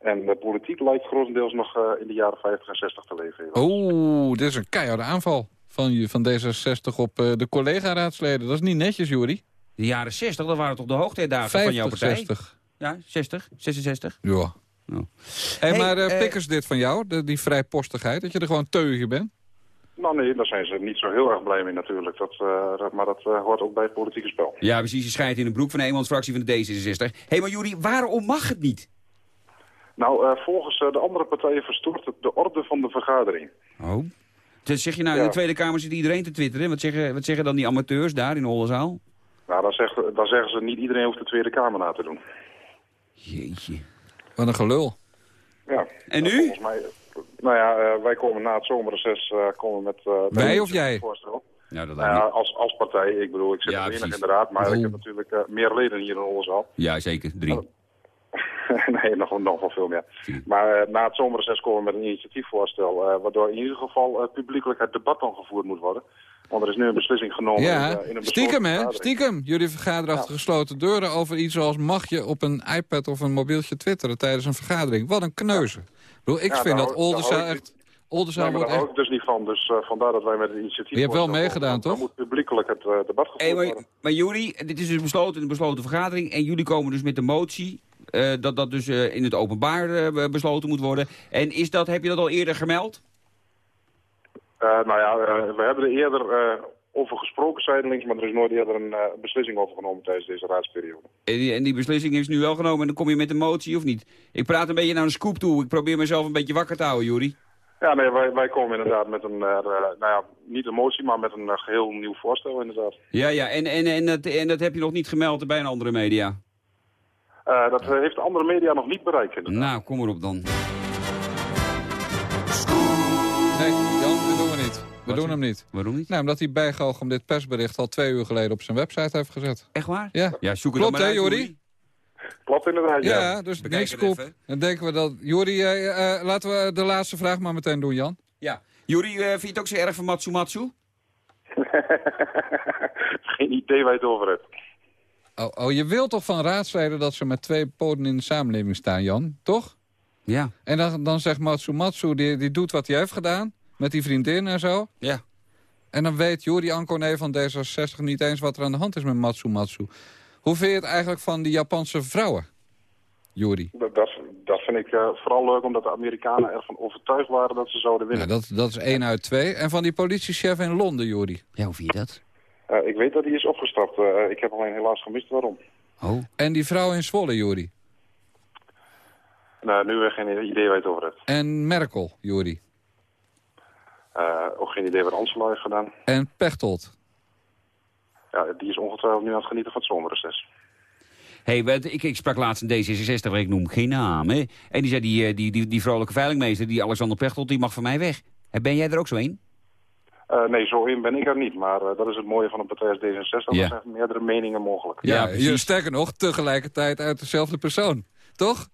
Speaker 11: En de politiek lijkt grotendeels nog eh, in de jaren 50 en 60 te leven.
Speaker 4: Oeh, dit is een keiharde aanval van, je- van D66 op eh, de collega-raadsleden. Dat is niet netjes, Jori.
Speaker 3: De jaren 60, dat waren toch de hoogtijdagen van jouw
Speaker 4: 50,
Speaker 3: partij?
Speaker 4: 60.
Speaker 3: Ja, 60, 66.
Speaker 4: Ja.
Speaker 3: Oh.
Speaker 4: Hey,
Speaker 3: Hey,
Speaker 4: maar eh,
Speaker 3: eh,
Speaker 4: pikkers dit van jou, de, die vrijpostigheid, dat je er gewoon teugen bent?
Speaker 11: Nou nee, daar zijn ze niet zo heel erg blij mee natuurlijk. Dat, eh, dat- maar dat eh, hoort ook bij het politieke spel.
Speaker 3: Ja, precies. Je schijnt in de broek van de eenmansfractie van de D66. Hé, hey, maar Juri, waarom mag het niet?
Speaker 11: Nou, eh, volgens de andere partijen verstoort het de orde van de vergadering.
Speaker 3: Oh. Dus zeg je nou, in de Tweede Kamer zit iedereen te twitteren. Wat zeggen, wat zeggen dan die amateurs daar in de Hollenzaal?
Speaker 11: Nou, dan, zegt, dan zeggen ze niet iedereen hoeft de Tweede Kamer na te doen.
Speaker 3: Jeetje.
Speaker 4: Wat een gelul.
Speaker 11: Ja.
Speaker 3: En nu?
Speaker 11: Volgens mij, nou ja, eh, wij komen na het zomerreces eh, komen met... eh,
Speaker 4: Wij
Speaker 11: met
Speaker 4: of jij?
Speaker 11: Voorstel.
Speaker 3: Ja, dat
Speaker 11: ja, als, als partij, ik bedoel, ik zit
Speaker 3: Ja,
Speaker 11: er weinig in de raad, maar ik
Speaker 4: Oh.
Speaker 11: heb natuurlijk eh, meer leden hier in Oldenzaal.
Speaker 3: Ja, zeker. Drie.
Speaker 11: nee, nog, nog wel veel meer. Maar eh, na het zomerreces komen we met een initiatiefvoorstel, eh, waardoor in ieder geval eh, publiekelijk het debat dan gevoerd moet worden. Want er is nu een beslissing genomen in,
Speaker 4: Ja,
Speaker 11: eh, in een besloten
Speaker 4: stiekem hè, stiekem. Jullie vergaderen achter gesloten deuren over iets zoals... mag je op een iPad of een mobieltje twitteren tijdens een vergadering? Wat een kneuze. Ik, bedoel, ik
Speaker 11: Ja,
Speaker 4: vind dat Oldenzaal echt... Oldenzaal
Speaker 11: Nee, maar
Speaker 4: wordt
Speaker 11: daar
Speaker 4: echt...
Speaker 11: hou ik dus niet van, dus eh, vandaar dat wij met een initiatief...
Speaker 4: Je hebt wel meegedaan,
Speaker 11: komen. Dan
Speaker 4: toch?
Speaker 11: moet publiekelijk het eh, debat gevoerd
Speaker 3: Hey, maar,
Speaker 11: worden.
Speaker 3: maar Juri, dit is dus besloten in een besloten vergadering. En jullie komen dus met de motie eh, dat dat dus eh, in het openbaar eh, besloten moet worden. En is dat, heb je dat al eerder gemeld?
Speaker 11: Eh, nou ja, eh, we hebben er eerder eh, over gesproken zijdelings, maar er is nooit eerder een beslissing over genomen tijdens deze raadsperiode.
Speaker 3: En die, en die beslissing is nu wel genomen en dan kom je met een motie of niet? Ik praat een beetje naar een scoop toe. Ik probeer mezelf een beetje wakker te houden, Juri.
Speaker 11: Ja, nee, wij, wij komen inderdaad met een, nou ja, niet een motie, maar met een eh, geheel nieuw voorstel inderdaad.
Speaker 3: Ja, ja. En, en, en, dat, en dat heb je nog niet gemeld bij een andere media?
Speaker 11: Dat heeft de andere media nog niet bereikt inderdaad.
Speaker 3: Nou, kom erop dan.
Speaker 4: We doen hem niet.
Speaker 3: Waarom niet?
Speaker 4: Nou, omdat hij bijgehoogd dit persbericht al twee uur geleden op zijn website heeft gezet.
Speaker 3: Echt waar?
Speaker 4: Ja,
Speaker 3: Ja, zoek het
Speaker 4: Klopt, hè, Jori?
Speaker 11: Klopt inderdaad, ja.
Speaker 4: ja, dus niks scoop.
Speaker 3: even.
Speaker 4: Dan denken we dat... Jori, eh, eh, laten we de laatste vraag maar meteen doen, Jan.
Speaker 3: Ja. Juri, eh, vind je het ook zo erg van Matsu Matsu?
Speaker 11: Geen idee waar je het over hebt.
Speaker 4: Oh, oh, je wilt toch van raadsleden dat ze met twee poten in de samenleving staan, Jan? Toch?
Speaker 3: Ja.
Speaker 4: En dan, dan zegt Matsumatsu, die, die doet wat hij heeft gedaan. Met die vriendin en zo.
Speaker 3: Ja.
Speaker 4: En dan weet Jori Ankone van D66 niet eens wat er aan de hand is met Matsumatsu. Hoe vind je het eigenlijk van die Japanse vrouwen, Jori?
Speaker 11: Dat, dat, dat vind ik eh, vooral leuk omdat de Amerikanen ervan overtuigd waren dat ze zouden winnen.
Speaker 4: dat, dat is één uit twee. En van die politiechef in Londen, Jori.
Speaker 3: Ja, hoe vind je dat?
Speaker 11: Eh, ik weet dat hij is opgestapt. Eh, ik heb alleen helaas gemist waarom.
Speaker 3: Oh.
Speaker 4: En die vrouw in Zwolle, Jori.
Speaker 11: Nou, nu weer geen idee waar je het over hebt.
Speaker 4: En Merkel, Jori.
Speaker 11: Eh, ook geen idee wat Ansela heeft gedaan.
Speaker 4: En Pechtold.
Speaker 11: Ja, die is ongetwijfeld nu aan het genieten van het zomerreces.
Speaker 3: Hey, ik, ik sprak laatst een D66, ik noem geen naam. Hè? En die zei, die, eh, die, die, die vrolijke veilingmeester, die Alexander Pechtold, die mag van mij weg. Ben jij er ook zo in?
Speaker 11: Eh, nee, zo in ben ik er niet. Maar eh, dat is het mooie van een partij als D66.
Speaker 3: Ja.
Speaker 11: Er zijn meerdere meningen mogelijk.
Speaker 4: Ja,
Speaker 3: Ja,
Speaker 4: sterker nog, tegelijkertijd uit dezelfde persoon. Toch?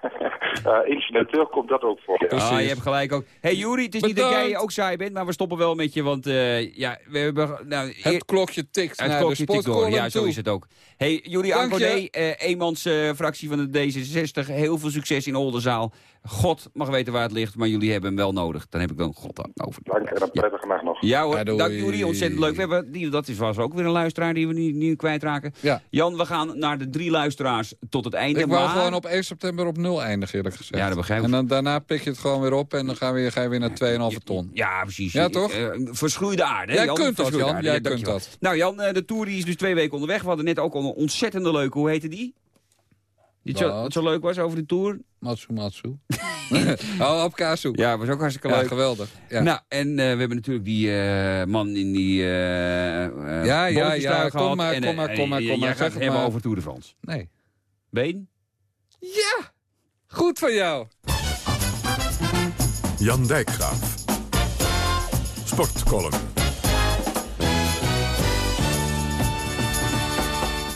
Speaker 11: Eh, incidenteel komt dat ook voor. Ja.
Speaker 3: Ah, je hebt gelijk ook. hey, Juri, het is niet dat jij ook saai bent, maar we stoppen wel met je, want eh, ja, we hebben... Nou, eer-
Speaker 4: Het klokje tikt
Speaker 3: het
Speaker 4: naar
Speaker 3: klokje
Speaker 4: de
Speaker 3: tikt door. Ja, zo
Speaker 4: toe.
Speaker 3: is het ook. hey, Juri Ankoné,
Speaker 4: je.
Speaker 3: eh eenmans eh, fractie van de D66. Heel veel succes in Oldenzaal. God mag weten waar het ligt, maar jullie hebben hem wel nodig. Dan heb ik wel God over.
Speaker 11: Dank en een prettige nacht nog.
Speaker 3: Ja hoor, dank Juri, ontzettend leuk. We hebben, die, dat is, was ook weer een luisteraar die we niet, niet kwijtraken.
Speaker 4: Ja.
Speaker 3: Jan, we gaan naar de drie luisteraars tot het einde.
Speaker 4: Ik wou
Speaker 3: maar...
Speaker 4: gewoon op 1 september op nul eindigen, eerlijk gezegd.
Speaker 3: Ja, dat begrijp ik.
Speaker 4: En dan, daarna pik je het gewoon weer op en dan gaan we, ga je weer naar 2,5 ton.
Speaker 3: Ja, precies.
Speaker 4: Ja, toch?
Speaker 3: Eh, verschroeide aarde. hè,
Speaker 4: Jij
Speaker 3: Jan?
Speaker 4: kunt dat, Jan.
Speaker 3: aarde.
Speaker 4: Jij
Speaker 3: Ja,
Speaker 4: kunt
Speaker 3: dankjewel.
Speaker 4: dat.
Speaker 3: Nou Jan, eh, de Tour die is dus twee weken onderweg. We hadden net ook al een ontzettende leuke. Hoe heette die? Die
Speaker 4: Wat?
Speaker 3: wat zo leuk was over de Tour?
Speaker 4: Matsu Matsu. oh, op Kazu.
Speaker 3: Ja, was ook hartstikke
Speaker 4: Ja,
Speaker 3: leuk.
Speaker 4: geweldig. Ja.
Speaker 3: Nou, en eh, we hebben natuurlijk die eh, man in die eh
Speaker 4: Ja, ja, ja, kom maar,
Speaker 3: En,
Speaker 4: kom maar, kom maar, kom
Speaker 3: jij
Speaker 4: maar,
Speaker 3: gaat
Speaker 4: het
Speaker 3: hebben
Speaker 4: maar.
Speaker 3: over Tour de France.
Speaker 4: Nee.
Speaker 3: Been?
Speaker 4: Ja! Goed van jou.
Speaker 2: Jan Dijkgraaf. Sportcolumn.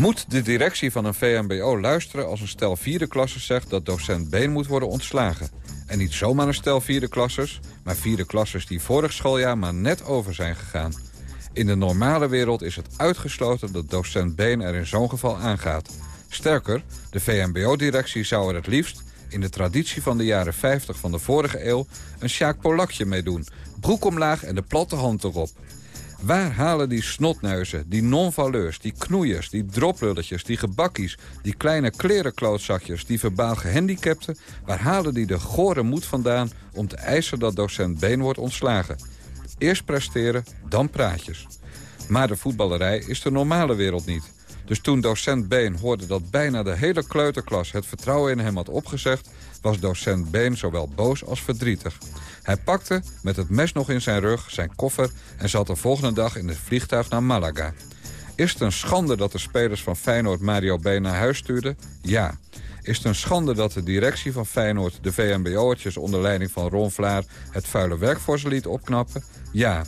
Speaker 4: Moet de directie van een VMBO luisteren als een stel vierde klassers zegt dat docent Been moet worden ontslagen? En niet zomaar een stel vierde klassers, maar vierde klassers die vorig schooljaar maar net over zijn gegaan. In de normale wereld is het uitgesloten dat docent Been er in zo'n geval aangaat. Sterker, de VMBO-directie zou er het liefst, in de traditie van de jaren 50 van de vorige eeuw, een Sjaak Polakje mee doen. Broek omlaag en de platte hand erop. Waar halen die snotneuzen, die non-valeurs, die knoeiers, die droplulletjes, die gebakkies... die kleine klerenklootzakjes, die verbaal gehandicapten... waar halen die de gore moed vandaan om te eisen dat docent Been wordt ontslagen? Eerst presteren, dan praatjes. Maar de voetballerij is de normale wereld niet. Dus toen docent Been hoorde dat bijna de hele kleuterklas het vertrouwen in hem had opgezegd... was docent Been zowel boos als verdrietig. Hij pakte, met het mes nog in zijn rug, zijn koffer... en zat de volgende dag in het vliegtuig naar Malaga. Is het een schande dat de spelers van Feyenoord Mario Been naar huis stuurden? Ja. Is het een schande dat de directie van Feyenoord... de VMBO'ertjes onder leiding van Ron Vlaar... het vuile werk voor ze liet opknappen? Ja.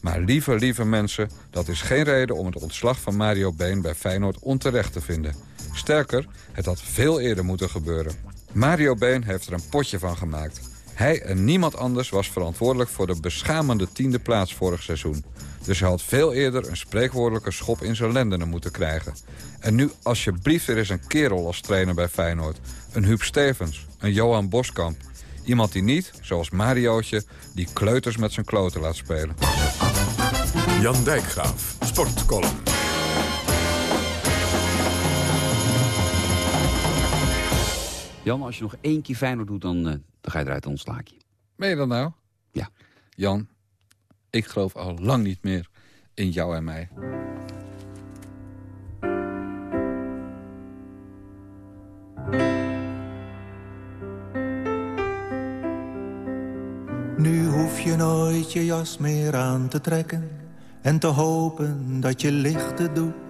Speaker 4: Maar lieve, lieve mensen, dat is geen reden om het ontslag van Mario Been bij Feyenoord onterecht te vinden. Sterker, het had veel eerder moeten gebeuren. Mario Been heeft er een potje van gemaakt. Hij en niemand anders was verantwoordelijk voor de beschamende tiende plaats vorig seizoen. Dus hij had veel eerder een spreekwoordelijke schop in zijn lendenen moeten krijgen. En nu alsjeblieft er is een kerel als trainer bij Feyenoord. Een Huub Stevens, een Johan Boskamp. Iemand die niet, zoals Mariootje, die kleuters met zijn kloten laat spelen.
Speaker 2: Jan Dijkgraaf, Sportcolumn.
Speaker 3: Jan, als je nog één keer Feyenoord doet, dan, uh, dan ga je eruit ontslaakje.
Speaker 4: Ben je dat nou?
Speaker 3: Ja.
Speaker 4: Jan, ik geloof al lang niet meer in jou en mij.
Speaker 12: Nu hoef je nooit je jas meer aan te trekken en te hopen dat je lichten doet.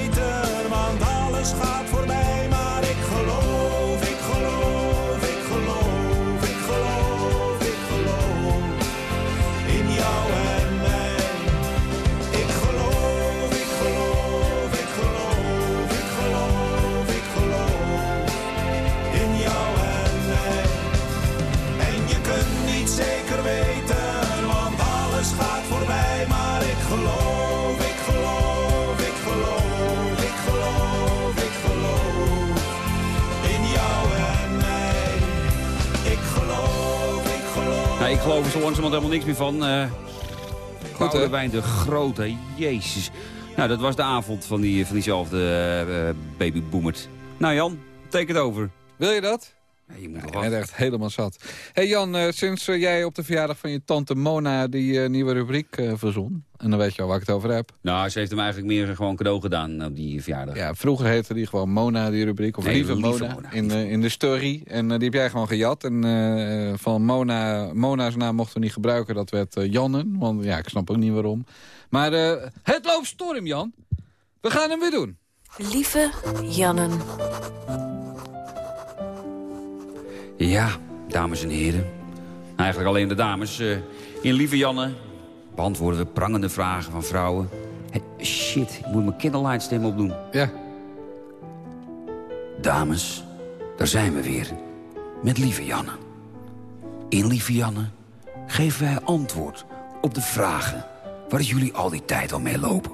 Speaker 12: geloof.
Speaker 3: Er zo langzamerhand helemaal niks meer van. Eh
Speaker 4: Goed?
Speaker 3: Boudewijn de Grote, jezus. Nou, dat was de avond van, die, van diezelfde eh, eh, babyboomert. Nou Jan, take it over.
Speaker 4: Wil je dat?
Speaker 3: Je moet
Speaker 4: echt helemaal zat. hey Jan, eh, sinds eh, jij op de verjaardag van je tante Mona die eh, nieuwe rubriek eh, verzon... en dan weet je al waar ik het over heb.
Speaker 3: Nou, ze heeft hem eigenlijk meer gewoon cadeau gedaan op die verjaardag.
Speaker 4: Ja, vroeger heette die gewoon Mona, die rubriek. Of
Speaker 3: Nee,
Speaker 4: Lieve,
Speaker 3: Lieve
Speaker 4: Mona,
Speaker 3: Mona.
Speaker 4: In, eh, in de story. En eh, die heb jij gewoon gejat. En eh, van Mona, Mona's naam mochten we niet gebruiken. Dat werd eh, Jannen. Want ja, ik snap ook niet waarom. Maar eh, het loopt storm, Jan. We gaan hem weer doen.
Speaker 13: Lieve Jannen.
Speaker 3: Ja, dames en heren. Eigenlijk alleen de dames. eh, in Lieve Janne beantwoorden we prangende vragen van vrouwen. Hey, shit, ik moet mijn kinderlight stem opdoen.
Speaker 4: Ja.
Speaker 3: Dames, daar zijn we weer. Met Lieve Janne. In Lieve Janne geven wij antwoord op de vragen... waar jullie al die tijd al mee lopen.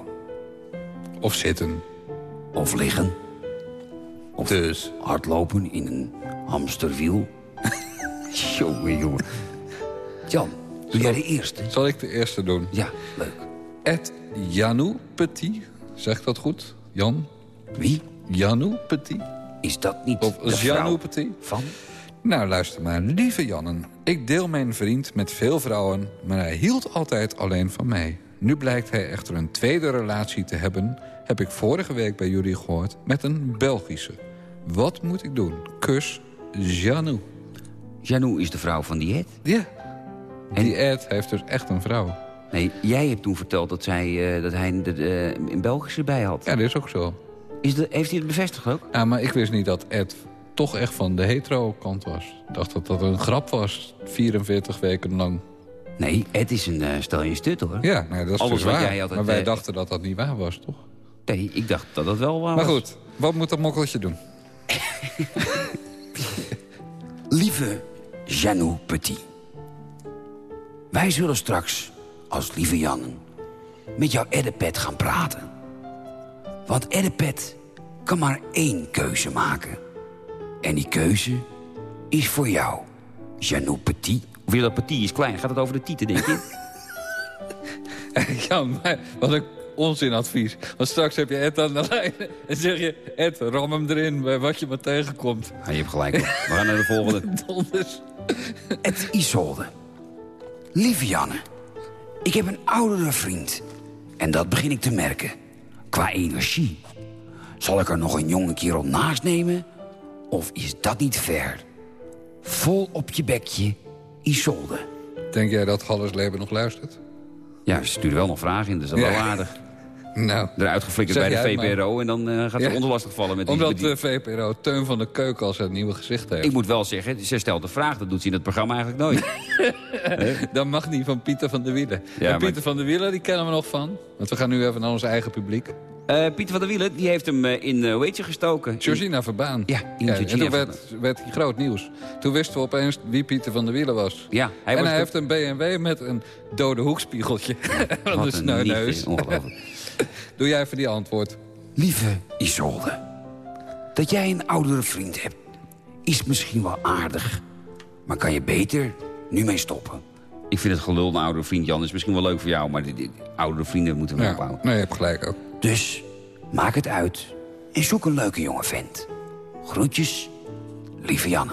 Speaker 4: Of zitten.
Speaker 3: Of liggen. Of
Speaker 4: Dus.
Speaker 3: hardlopen in een hamsterwiel. Jongen, jongen. Jan, doe jij de eerste?
Speaker 4: Zal ik de eerste doen?
Speaker 3: Ja, leuk.
Speaker 4: Ed Janou Petit. Zeg ik dat goed? Jan?
Speaker 3: Wie?
Speaker 4: Janou Petit.
Speaker 3: Is dat niet
Speaker 4: Of
Speaker 3: de
Speaker 4: Janou
Speaker 3: vrouw
Speaker 4: Petit?
Speaker 3: van...
Speaker 4: Nou, luister maar. Lieve Jannen, ik deel mijn vriend met veel vrouwen... maar hij hield altijd alleen van mij. Nu blijkt hij echter een tweede relatie te hebben... heb ik vorige week bij jullie gehoord met een Belgische. Wat moet ik doen? Kus, Janou.
Speaker 3: Janou is de vrouw van die Ed.
Speaker 4: Ja. Die Ed heeft dus echt een vrouw.
Speaker 3: Nee, jij hebt toen verteld dat, zij, eh, dat hij de, de, een Belgische bij had.
Speaker 4: Ja, dat is ook zo.
Speaker 3: Is de, heeft hij het bevestigd ook?
Speaker 4: Ja, maar ik wist niet dat Ed toch echt van de hetero kant was. Ik dacht dat dat een grap was, 44 weken lang.
Speaker 3: Nee, Ed is een uh, stel je stut hoor.
Speaker 4: Ja, nee, dat is
Speaker 3: Alles
Speaker 4: dus
Speaker 3: wat
Speaker 4: waar.
Speaker 3: jij altijd,
Speaker 4: maar wij
Speaker 3: eh,
Speaker 4: dachten dat dat niet waar was, toch?
Speaker 3: Nee, ik dacht dat dat wel waar
Speaker 4: Maar
Speaker 3: was.
Speaker 4: goed, wat moet dat mokkeltje doen?
Speaker 3: Lieve Janou Petit. Wij zullen straks, als lieve Jannen, met jouw Eddepet gaan praten. Want Eddepet kan maar één keuze maken. En die keuze is voor jou, Janou Petit. Of je dat Petit is klein, gaat het over de tieten, denk je?
Speaker 4: Ja, maar wat een onzinadvies. Want straks heb je Ed aan de lijn en zeg je... Ed, ram hem erin bij wat je maar tegenkomt.
Speaker 3: Ja, je hebt gelijk. We gaan naar de volgende.
Speaker 4: Donders.
Speaker 3: Ed Isolde. Lieve Janne, ik heb een oudere vriend. En dat begin ik te merken. Qua energie. Zal ik er nog een jonge kerel naast nemen? Of is dat niet fair? Vol op je bekje, Isolde.
Speaker 4: Denk jij dat Halles Leven nog luistert?
Speaker 3: Ja, ze sturen wel nog vragen in, dus dat is wel aardig.
Speaker 4: Nou,
Speaker 3: Eruit geflikkerd bij de VPRO en dan eh, gaat ze
Speaker 4: Ja.
Speaker 3: onderlastig vallen met die...
Speaker 4: omdat
Speaker 3: met die-
Speaker 4: de VPRO Teun van de Keuken als het nieuwe gezicht heeft.
Speaker 3: Ik moet wel zeggen, ze stelt de vraag, dat doet ze in het programma eigenlijk nooit.
Speaker 4: Dat mag niet van Pieter van der Wielen.
Speaker 3: Ja,
Speaker 4: en
Speaker 3: maar-
Speaker 4: Pieter van der Wielen, die kennen we nog van. Want we gaan nu even naar ons eigen publiek.
Speaker 3: Eh, Pieter van der Wielen, die heeft hem eh, in, eh, hoe heet je, gestoken? In-
Speaker 4: Georgina Verbaan.
Speaker 3: Ja, in
Speaker 4: en
Speaker 3: Georgina
Speaker 4: toen werd, werd hij groot nieuws. Toen wisten we opeens wie Pieter van der Wielen was.
Speaker 3: Ja, hij
Speaker 4: en
Speaker 3: was
Speaker 4: hij
Speaker 3: de-
Speaker 4: heeft een BMW met een dode hoekspiegeltje. Wat een sneuneus.
Speaker 3: liefde, ongelooflijk.
Speaker 4: Doe jij even die antwoord.
Speaker 3: Lieve Isolde, dat jij een oudere vriend hebt, is misschien wel aardig. Maar kan je beter nu mee stoppen.
Speaker 14: Ik vind het gelul naar oudere vriend Jan is misschien wel leuk voor jou... maar die, die oudere vrienden moeten we
Speaker 4: Ja,
Speaker 14: ophouden.
Speaker 4: nee, je hebt gelijk ook.
Speaker 3: Dus maak het uit en zoek een leuke jonge vent. Groetjes, lieve Janne.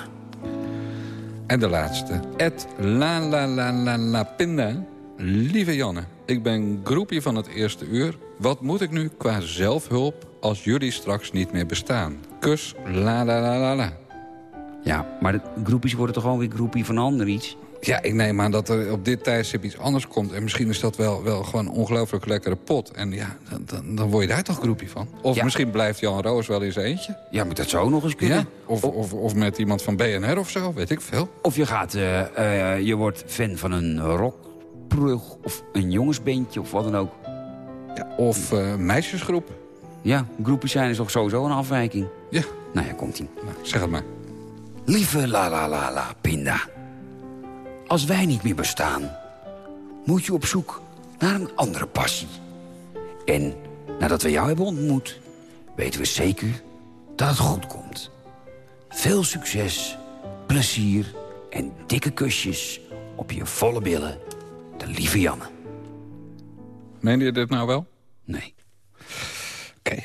Speaker 4: En de laatste. Ed la la la la la pinda. Lieve Janne, ik ben groepie van het eerste uur. Wat moet ik nu qua zelfhulp als jullie straks niet meer bestaan? Kus la la la la la.
Speaker 14: Ja, maar de groepjes worden toch gewoon weer groepie van ander iets?
Speaker 4: Ja, ik neem aan dat er op dit tijdstip iets anders komt. En misschien is dat wel, wel gewoon een ongelooflijk lekkere pot. En ja, dan, dan, dan word je daar toch groepie van. Of
Speaker 14: Ja.
Speaker 4: misschien blijft Jan Roos wel zijn eentje.
Speaker 14: Ja, maar dat zou ook nog eens kunnen.
Speaker 4: Ja, of, of, of met iemand van BNR of zo, weet ik veel.
Speaker 14: Of je, gaat, eh, eh, je wordt fan van een rockprug of een jongensbandje of wat dan ook.
Speaker 4: Ja, of eh, meisjesgroep.
Speaker 14: Ja, groepjes zijn is toch sowieso een afwijking?
Speaker 4: Ja.
Speaker 14: Nou ja, komt-ie.
Speaker 4: Nou, zeg het maar.
Speaker 3: Lieve la la la la Pinda. Als wij niet meer bestaan, moet je op zoek naar een andere passie. En nadat we jou hebben ontmoet, weten we zeker dat het goed komt. Veel succes, plezier en dikke kusjes op je volle billen. De lieve Janne.
Speaker 4: Meende je dit nou wel?
Speaker 3: Nee.
Speaker 4: Oké,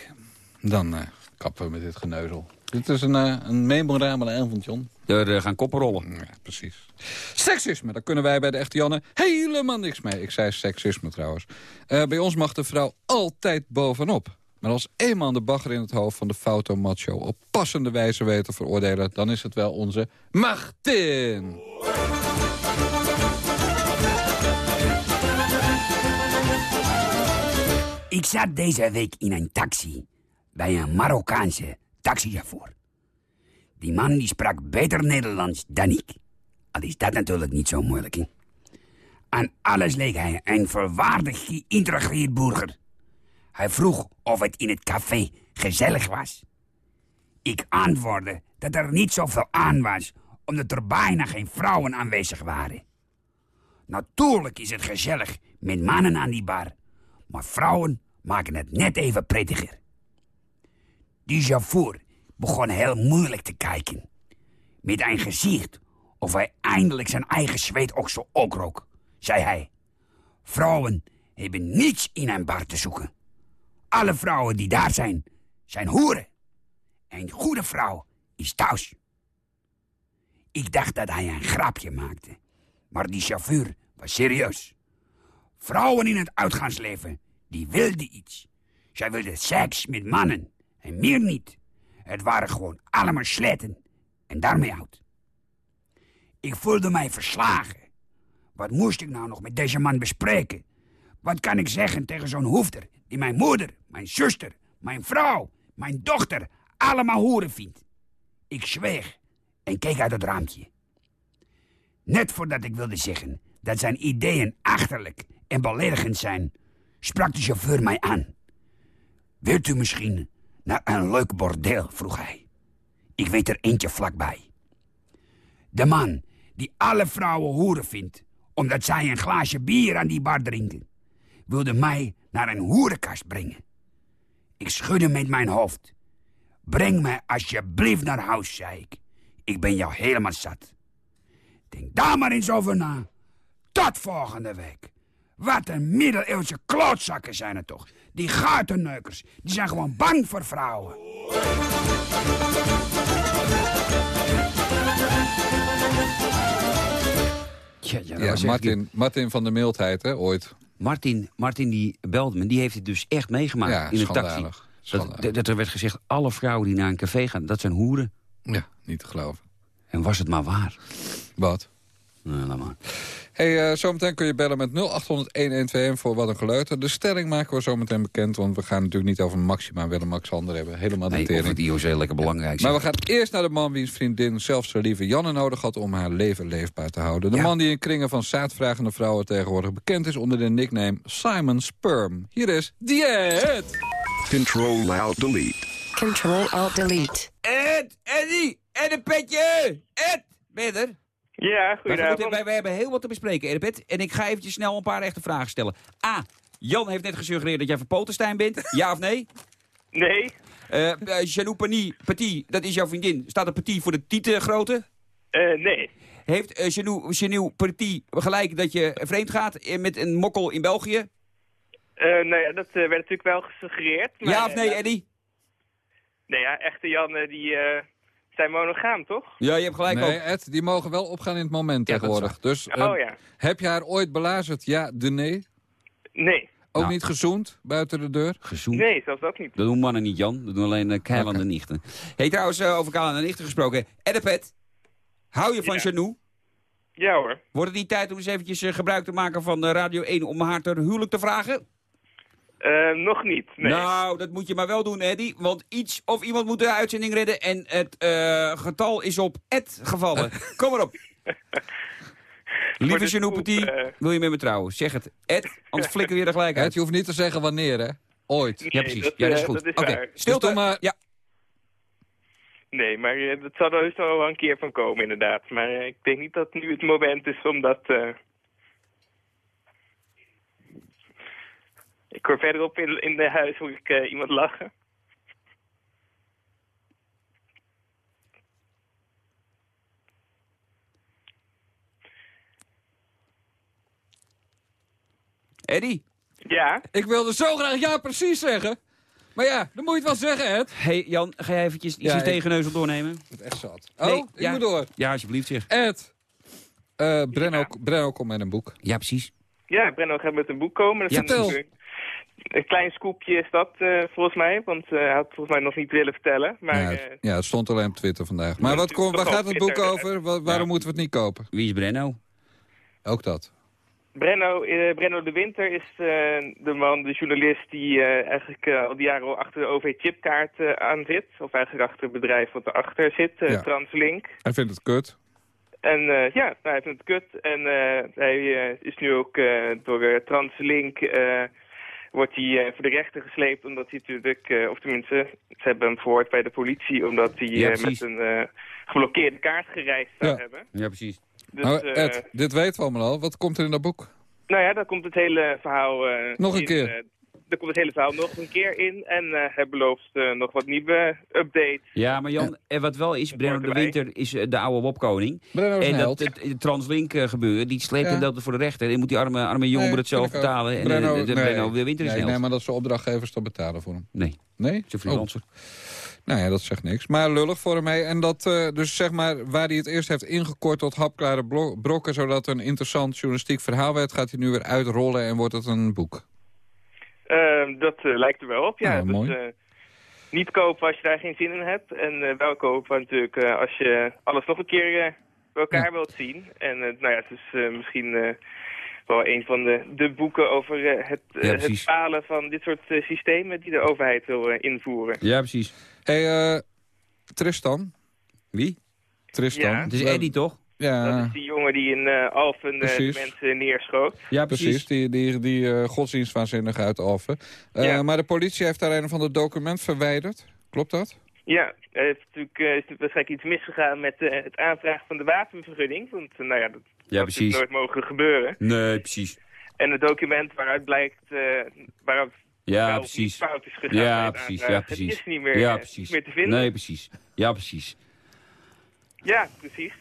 Speaker 4: dan eh, kappen we met dit geneuzel. Dit is een, eh, een memorabele avond, John.
Speaker 14: Er eh, gaan koppen rollen.
Speaker 4: Ja, precies. Seksisme, daar kunnen wij bij de echte Janne helemaal niks mee. Ik zei seksisme trouwens. Bij ons mag de vrouw altijd bovenop. Maar als eenmaal de bagger in het hoofd van de foto macho... op passende wijze weet te veroordelen... dan is het wel onze Martin.
Speaker 3: Ik zat deze week in een taxi bij een Marokkaanse taxichauffeur. Die man die sprak beter Nederlands dan ik. Al is dat natuurlijk niet zo moeilijk. Aan alles leek hij een verwaardig geïntegreerd burger. Hij vroeg of het in het café gezellig was. Ik antwoordde dat er niet zoveel aan was, omdat er bijna geen vrouwen aanwezig waren. Natuurlijk is het gezellig met mannen aan die bar, maar vrouwen maken het net even prettiger. Die chauffeur begon heel moeilijk te kijken. Met een gezicht of hij eindelijk zijn eigen zweetoksel ook rook, zei hij. Vrouwen hebben niets in een bar te zoeken. Alle vrouwen die daar zijn, zijn hoeren. Een goede vrouw is thuis. Ik dacht dat hij een grapje maakte, maar die chauffeur was serieus. Vrouwen in het uitgaansleven, die wilden iets. Zij wilden seks met mannen en meer niet. Het waren gewoon allemaal sletten en daarmee oud. Ik voelde mij verslagen. Wat moest ik nou nog met deze man bespreken? Wat kan ik zeggen tegen zo'n hoefder die mijn moeder, mijn zuster, mijn vrouw, mijn dochter allemaal hoeren vindt? Ik zweeg en keek uit het raampje. Net voordat ik wilde zeggen dat zijn ideeën achterlijk en beledigend zijn, sprak de chauffeur mij aan. Wilt u misschien naar een leuk bordeel, vroeg hij. Ik weet er eentje vlakbij. De man die alle vrouwen hoeren vindt, omdat zij een glaasje bier aan die bar drinken, wilde mij naar een hoerenkast brengen. Ik schudde met mijn hoofd. Breng mij alsjeblieft naar huis, zei ik. Ik ben jou helemaal zat. Denk daar maar eens over na. Tot volgende week. Wat een middeleeuwse klootzakken zijn het toch. Die gatenneukers, die zijn gewoon bang voor vrouwen.
Speaker 14: Ja, ja,
Speaker 4: Martin, Martin van der Mildheid, hè, ooit.
Speaker 14: Martin, Martin die belde me, die heeft het dus echt meegemaakt
Speaker 4: Ja,
Speaker 14: in een taxi.
Speaker 4: schandalig.
Speaker 14: Dat, dat er werd gezegd, alle vrouwen die naar een café gaan, dat zijn hoeren.
Speaker 4: Ja, niet te geloven.
Speaker 14: En was het maar waar?
Speaker 4: Wat?
Speaker 14: Nou, laat maar.
Speaker 4: Hey, eh, zometeen kun je bellen met 0800-1121 voor wat een geleuter. De stelling maken we zometeen bekend, want we gaan natuurlijk niet over Maxima en Willem-Alexander hebben. Helemaal de
Speaker 14: Nee,
Speaker 4: tering.
Speaker 14: het IOC lekker belangrijk is.
Speaker 4: Maar we gaan eerst naar de man wiens vriendin zelfs haar lieve Janne nodig had om haar leven leefbaar te houden. De
Speaker 14: Ja.
Speaker 4: man die in kringen van zaadvragende vrouwen tegenwoordig bekend is onder de nickname Simon Sperm. Hier is Diet!
Speaker 15: Control Alt Delete.
Speaker 13: Control Alt Delete.
Speaker 14: Ed, Eddie, en een petje! Ed, ben je er?
Speaker 16: Ja, goedenavond.
Speaker 14: wij, wij hebben heel wat te bespreken, Edipet. En ik ga eventjes snel een paar echte vragen stellen. A. Jan heeft net gesuggereerd dat jij van Potenstein bent. Ja of nee?
Speaker 16: Nee.
Speaker 3: Eh eh, Janou Pani, Petit, dat is jouw vriendin. Staat er Petit voor de tieten grote?
Speaker 16: Eh, nee.
Speaker 3: Heeft eh Janou, Janou Petit gelijk dat je vreemd gaat eh, met een mokkel in België?
Speaker 16: Eh, nou ja, dat eh, werd natuurlijk wel gesuggereerd. maar,
Speaker 3: ja of nee,
Speaker 16: eh,
Speaker 3: Eddie?
Speaker 16: Nee, ja, echte Jannen die eh, zijn monogaam, toch?
Speaker 3: Ja, je hebt gelijk
Speaker 4: Nee,
Speaker 3: ook.
Speaker 4: Ed, die mogen wel opgaan in het moment
Speaker 3: Ja,
Speaker 4: tegenwoordig. Dus eh,
Speaker 16: Oh ja.
Speaker 4: heb je haar ooit belazerd? Ja, de nee?
Speaker 16: Nee.
Speaker 4: Ook
Speaker 3: Nou.
Speaker 4: niet gezoend buiten de deur?
Speaker 3: Gezoend.
Speaker 16: Nee, zelfs dat niet.
Speaker 3: Dat doen mannen niet, Jan. Dat doen alleen uh, keilende nichten. hey, trouwens, eh, over keilende nichten gesproken. Eddepet, hou je van
Speaker 16: Ja.
Speaker 3: Janou?
Speaker 16: Ja hoor.
Speaker 3: Wordt het niet tijd om eens eventjes eh, gebruik te maken van eh, Radio 1 om haar ter huwelijk te vragen?
Speaker 16: Eh, nog niet, nee.
Speaker 3: Nou, dat moet je maar wel doen, Eddy. Want iets of iemand moet de uitzending redden en het eh, getal is op Ed gevallen. Kom maar op. Lieve Petit,
Speaker 16: eh.
Speaker 3: wil je met me trouwen? Zeg het. Ed, anders flikken we je er gelijk
Speaker 4: Ed,
Speaker 3: uit.
Speaker 4: je hoeft niet te zeggen wanneer, hè? Ooit.
Speaker 3: Ja, precies.
Speaker 16: dat,
Speaker 3: ja, dat is goed. Oké,
Speaker 16: waar.
Speaker 3: stilte.
Speaker 4: Dus maar-
Speaker 3: Ja.
Speaker 16: Nee, maar dat zal er heus wel een keer van komen, inderdaad. Maar ik denk niet dat nu het moment is om dat... eh, Ik hoor verderop in, in de huis hoor ik eh, iemand lachen.
Speaker 3: Eddy?
Speaker 16: Ja?
Speaker 4: Ik wilde zo graag ja precies zeggen. Maar ja, dan moet je het wel zeggen, Ed.
Speaker 3: hey, Jan, ga jij eventjes iets
Speaker 4: Ja,
Speaker 3: tegenneuzel doornemen?
Speaker 4: Ik echt zat. Oh,
Speaker 3: Nee,
Speaker 4: ik
Speaker 3: ja.
Speaker 4: moet door.
Speaker 3: Ja, alsjeblieft zeg.
Speaker 4: Ed. Eh Brenno, Brenno komt met een boek.
Speaker 3: Ja, precies.
Speaker 16: Ja, Brenno gaat met een boek komen. Dat
Speaker 3: Ja,
Speaker 16: is
Speaker 4: vertel.
Speaker 16: natuurlijk- Een klein scoopje is dat eh, volgens mij, want eh, hij had volgens mij nog niet willen vertellen. Maar
Speaker 4: ja,
Speaker 16: eh,
Speaker 4: ja, het stond alleen op Twitter vandaag. Maar wat, kom, waar gaat het boek over? Wa- waarom moeten we het niet kopen?
Speaker 3: Wie is Brenno?
Speaker 4: Ook dat.
Speaker 16: Brenno, eh, Brenno de Winter is eh, de man, de journalist die eh, eigenlijk eh, al die jaren al achter de OV-chipkaart eh, aan zit. Of eigenlijk achter het bedrijf wat erachter zit, eh,
Speaker 4: Ja.
Speaker 16: Translink.
Speaker 4: Hij vindt het kut.
Speaker 16: En eh, ja, hij vindt het kut. En eh, hij is nu ook eh, door eh, Translink... wordt hij eh, voor de rechter gesleept omdat hij natuurlijk... eh, of tenminste, ze hebben hem verhoord bij de politie... omdat hij
Speaker 3: Ja,
Speaker 16: eh, met een geblokkeerde kaart gereisd zou
Speaker 4: Ja.
Speaker 16: hebben.
Speaker 3: Ja, precies.
Speaker 16: Dus, eh,
Speaker 4: Ed, dit weten we allemaal al. Wat komt er in dat boek?
Speaker 16: nou ja, daar komt het hele verhaal...
Speaker 4: Nog een
Speaker 16: in,
Speaker 4: keer.
Speaker 16: Daar komt het hele verhaal nog een keer in. En eh, hij belooft eh, nog wat nieuwe updates.
Speaker 3: Ja, maar Jan, en wat wel is, Brenno de. Winter is eh, de oude wopkoning. En dat het, het Translink gebeuren, die sleept
Speaker 4: Ja.
Speaker 3: en dat voor de rechter. En moet die arme, arme jongen
Speaker 4: Nee,
Speaker 3: het zelf betalen. En
Speaker 4: Brenno,
Speaker 3: de, de
Speaker 4: nee.
Speaker 3: Brenno de Winter is
Speaker 4: nee, nee, maar dat zijn opdrachtgevers dat betalen voor hem.
Speaker 3: Nee,
Speaker 4: Nee?
Speaker 3: ze freelancer.
Speaker 4: Oh. Nou ja, dat zegt niks. Maar lullig voor hem mee. En dat, eh, dus zeg maar, waar hij het eerst heeft ingekort tot hapklare brokken... zodat een interessant journalistiek verhaal werd... gaat hij nu weer uitrollen en wordt het een boek.
Speaker 16: Ehm, dat eh, lijkt er wel op, ja. Dus,
Speaker 4: mooi.
Speaker 16: eh, niet kopen als je daar geen zin in hebt. En eh, wel kopen natuurlijk eh, als je alles nog een keer eh, bij elkaar wilt zien. En nou ja, het is eh, misschien eh, wel een van de, de boeken over eh, het,
Speaker 3: Ja,
Speaker 16: het falen van dit soort systemen die de overheid wil eh, invoeren.
Speaker 3: Ja, precies.
Speaker 4: hey, eh, Tristan.
Speaker 3: Wie?
Speaker 4: Tristan.
Speaker 16: Ja.
Speaker 3: Het is Eddie, toch?
Speaker 16: Dat
Speaker 4: Ja,
Speaker 16: is die jongen die in eh Alphen eh, mensen neerschoot.
Speaker 3: Ja,
Speaker 4: precies. Die, die, die eh, godsdienstwaanzinnig uit Alphen. Eh,
Speaker 16: Ja.
Speaker 4: Maar de politie heeft daar een of ander document verwijderd. Klopt dat?
Speaker 16: Ja, er heeft natuurlijk, eh, is waarschijnlijk iets misgegaan met eh, het aanvragen van de wapenvergunning. Want nou ja, dat
Speaker 3: Ja,
Speaker 16: had
Speaker 3: precies.
Speaker 16: natuurlijk nooit mogen gebeuren.
Speaker 3: Nee, precies.
Speaker 16: En het document waaruit blijkt uh, waaruit
Speaker 3: Ja, precies.
Speaker 16: fout is gegaan.
Speaker 3: Ja,
Speaker 16: het
Speaker 3: precies. Ja, precies.
Speaker 16: Die is niet meer,
Speaker 3: ja, precies.
Speaker 16: niet meer te vinden.
Speaker 3: Nee, precies. Ja, precies.
Speaker 16: Ja, precies.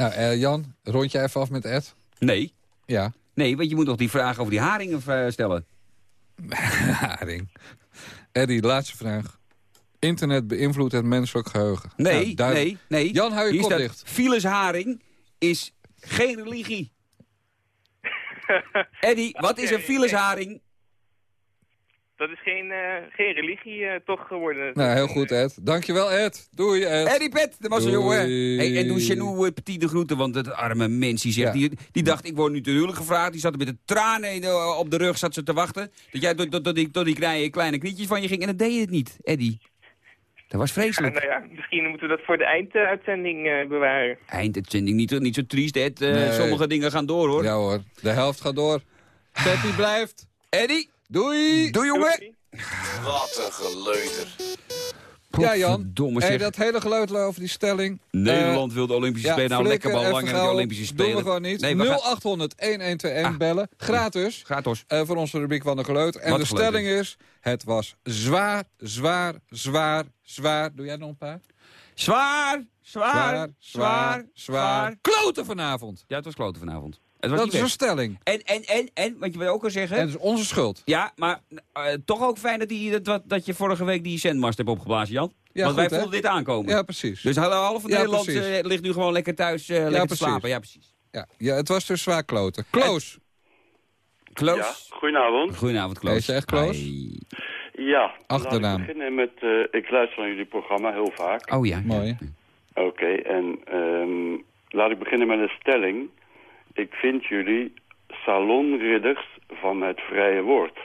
Speaker 4: Nou, eh, Jan, rond je even af met Ed.
Speaker 3: Nee.
Speaker 4: Ja.
Speaker 3: Nee, want je moet nog die vraag over die haringen eh, stellen.
Speaker 4: Haring. Eddie, laatste vraag. Internet beïnvloedt het menselijk geheugen.
Speaker 3: Nee,
Speaker 4: Nou,
Speaker 3: nee, nee.
Speaker 4: Jan, hou je
Speaker 3: Hier
Speaker 4: kop dicht.
Speaker 3: Files haring is geen religie. Eddie, wat is een
Speaker 16: Oké,
Speaker 3: Files
Speaker 16: oké.
Speaker 3: haring?
Speaker 16: Dat is geen, eh, geen religie eh, toch geworden.
Speaker 4: Nou, heel goed, Ed. Dankjewel, Ed. Doei, Ed.
Speaker 3: Eddie Pet, dat was een jongen. Hey, en doe Chenou uh, Petit de groeten, want het arme mens, die, zegt,
Speaker 4: Ja.
Speaker 3: die, die dacht, ik word nu te huwelijk gevraagd. Die zat er met de tranen op de rug, zat ze te wachten. Dat jij tot, tot, tot die, tot die kleine, kleine knietjes van je ging. En dat deed je het niet, Eddie. Dat was
Speaker 16: Ja,
Speaker 3: vreselijk.
Speaker 16: nou ja, misschien moeten we dat voor de einduitzending eh, bewaren.
Speaker 3: Einduitzending, niet, niet zo triest, Ed. Eh,
Speaker 4: Nee.
Speaker 3: Sommige dingen gaan door, hoor.
Speaker 4: Ja hoor, de helft gaat door. Peppy blijft.
Speaker 3: Eddie,
Speaker 4: Doei.
Speaker 3: doe jongen.
Speaker 16: Doei.
Speaker 2: Wat een geleuter.
Speaker 4: Ja, Jan. Hey, dat hele geluid over die stelling.
Speaker 3: Nederland
Speaker 4: Eh,
Speaker 3: wil de Olympische
Speaker 4: ja,
Speaker 3: Spelen. Nou, lekker bal
Speaker 4: even
Speaker 3: langer de
Speaker 4: gauw op.
Speaker 3: Olympische Spelen.
Speaker 4: Doen we gewoon niet.
Speaker 3: Nee, we gaan-
Speaker 4: 0800 1121 bellen. Gratis.
Speaker 3: Gratis.
Speaker 4: Eh, voor onze rubriek van de geluid. En
Speaker 3: Wat
Speaker 4: de
Speaker 3: geluid,
Speaker 4: stelling is... Het was zwaar, zwaar, zwaar, zwaar. Doe jij nog een paar?
Speaker 3: Zwaar, zwaar,
Speaker 4: zwaar, zwaar,
Speaker 3: zwaar.
Speaker 4: Kloten vanavond.
Speaker 3: Ja, het was kloten vanavond. Het was
Speaker 4: Dat
Speaker 3: niet
Speaker 4: is een stelling.
Speaker 3: En, en, en, en, wat je wil ook al zeggen...
Speaker 4: En het is onze schuld.
Speaker 3: Ja, maar eh, toch ook fijn dat, die, dat, dat je vorige week die zendmast hebt opgeblazen, Jan.
Speaker 4: Ja,
Speaker 3: Want
Speaker 4: goed,
Speaker 3: wij
Speaker 4: hè?
Speaker 3: voelden dit aankomen.
Speaker 4: Ja, precies.
Speaker 3: Dus half van
Speaker 4: Ja,
Speaker 3: Nederland eh, ligt nu gewoon lekker thuis eh, lekker te slapen. Ja, precies.
Speaker 4: Ja, ja, het was dus zwaar kloten. Kloos.
Speaker 3: Kloos.
Speaker 17: Ja, goedenavond.
Speaker 3: Goedenavond, Kloos.
Speaker 4: Je echt Kloos?
Speaker 3: Hi.
Speaker 17: Ja,
Speaker 4: Achternaam.
Speaker 17: ik beginnen met... eh, ik luister naar jullie programma heel vaak.
Speaker 3: Oh ja.
Speaker 4: Mooi.
Speaker 17: Oké, en ehm, laat ik beginnen met een stelling. Ik vind jullie salonridders van het vrije woord.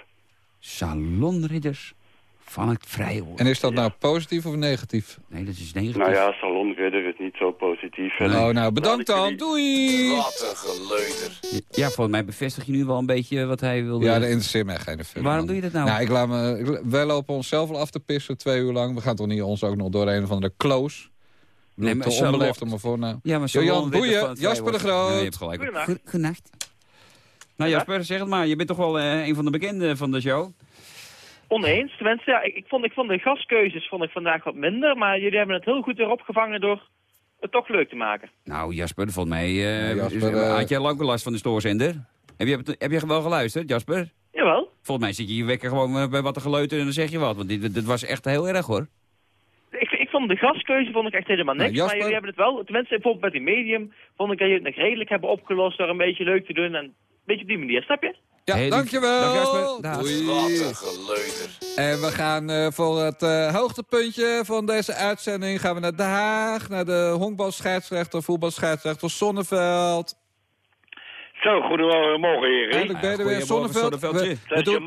Speaker 3: Salonridders van het vrije woord.
Speaker 4: En is dat nou positief of negatief?
Speaker 3: Nee, dat is negatief.
Speaker 17: Nou ja, salonridder is niet zo positief. En
Speaker 4: Oh, nou, bedankt
Speaker 17: laat ik
Speaker 4: dan. Doei!
Speaker 2: Wat een geleuter.
Speaker 3: Ja, volgens mij bevestig je nu wel een beetje wat hij wilde.
Speaker 4: Ja, dat interesseert mij geen fuck,
Speaker 3: Waarom
Speaker 4: man.
Speaker 3: doe je dat nou?
Speaker 4: Nou, ik laat me, wij lopen onszelf al af te pissen twee uur lang. We gaan toch niet ons ook nog door een of andere kloos?
Speaker 3: Nee, maar
Speaker 4: te onbeleefd om me voornaam.
Speaker 3: Ja, maar
Speaker 4: Jan,
Speaker 3: salonridders
Speaker 4: boeien. Jasper de. Groot.
Speaker 3: Nee, je hebt gelijk.
Speaker 10: Goedenacht.
Speaker 3: Goed- Goedenacht. Nou Jasper, zeg het maar. Je bent toch wel eh, een van de bekenden van de show?
Speaker 18: Oneens. Tenminste, ja, ik, ik, vond, ik vond de gastkeuzes vond ik vandaag wat minder. Maar jullie hebben het heel goed weer opgevangen door het toch leuk te maken.
Speaker 3: Nou Jasper, volgens mij eh,
Speaker 4: Jasper, eh,
Speaker 3: had jij lang last van de stoorzender. Heb je, heb je wel geluisterd, Jasper?
Speaker 18: Jawel.
Speaker 3: Volgens mij zit je hier wekker gewoon bij wat te geleuter en dan zeg je wat. Want dit, dit was echt heel erg hoor.
Speaker 18: Vond de gastkeuze vond ik echt helemaal niks.
Speaker 3: Nou, Jasper-
Speaker 18: Maar jullie hebben het wel, tenminste bijvoorbeeld met die medium, vond ik dat jullie het nog redelijk hebben opgelost door een beetje leuk te doen. En een beetje op die manier, snap je?
Speaker 4: Ja,
Speaker 3: Hey,
Speaker 4: dankjewel.
Speaker 3: Jasper.
Speaker 4: Doei.
Speaker 2: Wat een geleuter.
Speaker 4: En we gaan eh, voor het eh, hoogtepuntje van deze uitzending... gaan we naar Den Haag, naar de honkbalscheidsrechter, voetbalscheidsrechter Sonneveld.
Speaker 19: Zo, goedemorgen heren.
Speaker 4: Eindelijk ben je er weer.
Speaker 3: Zonneveldje.
Speaker 4: We, doen,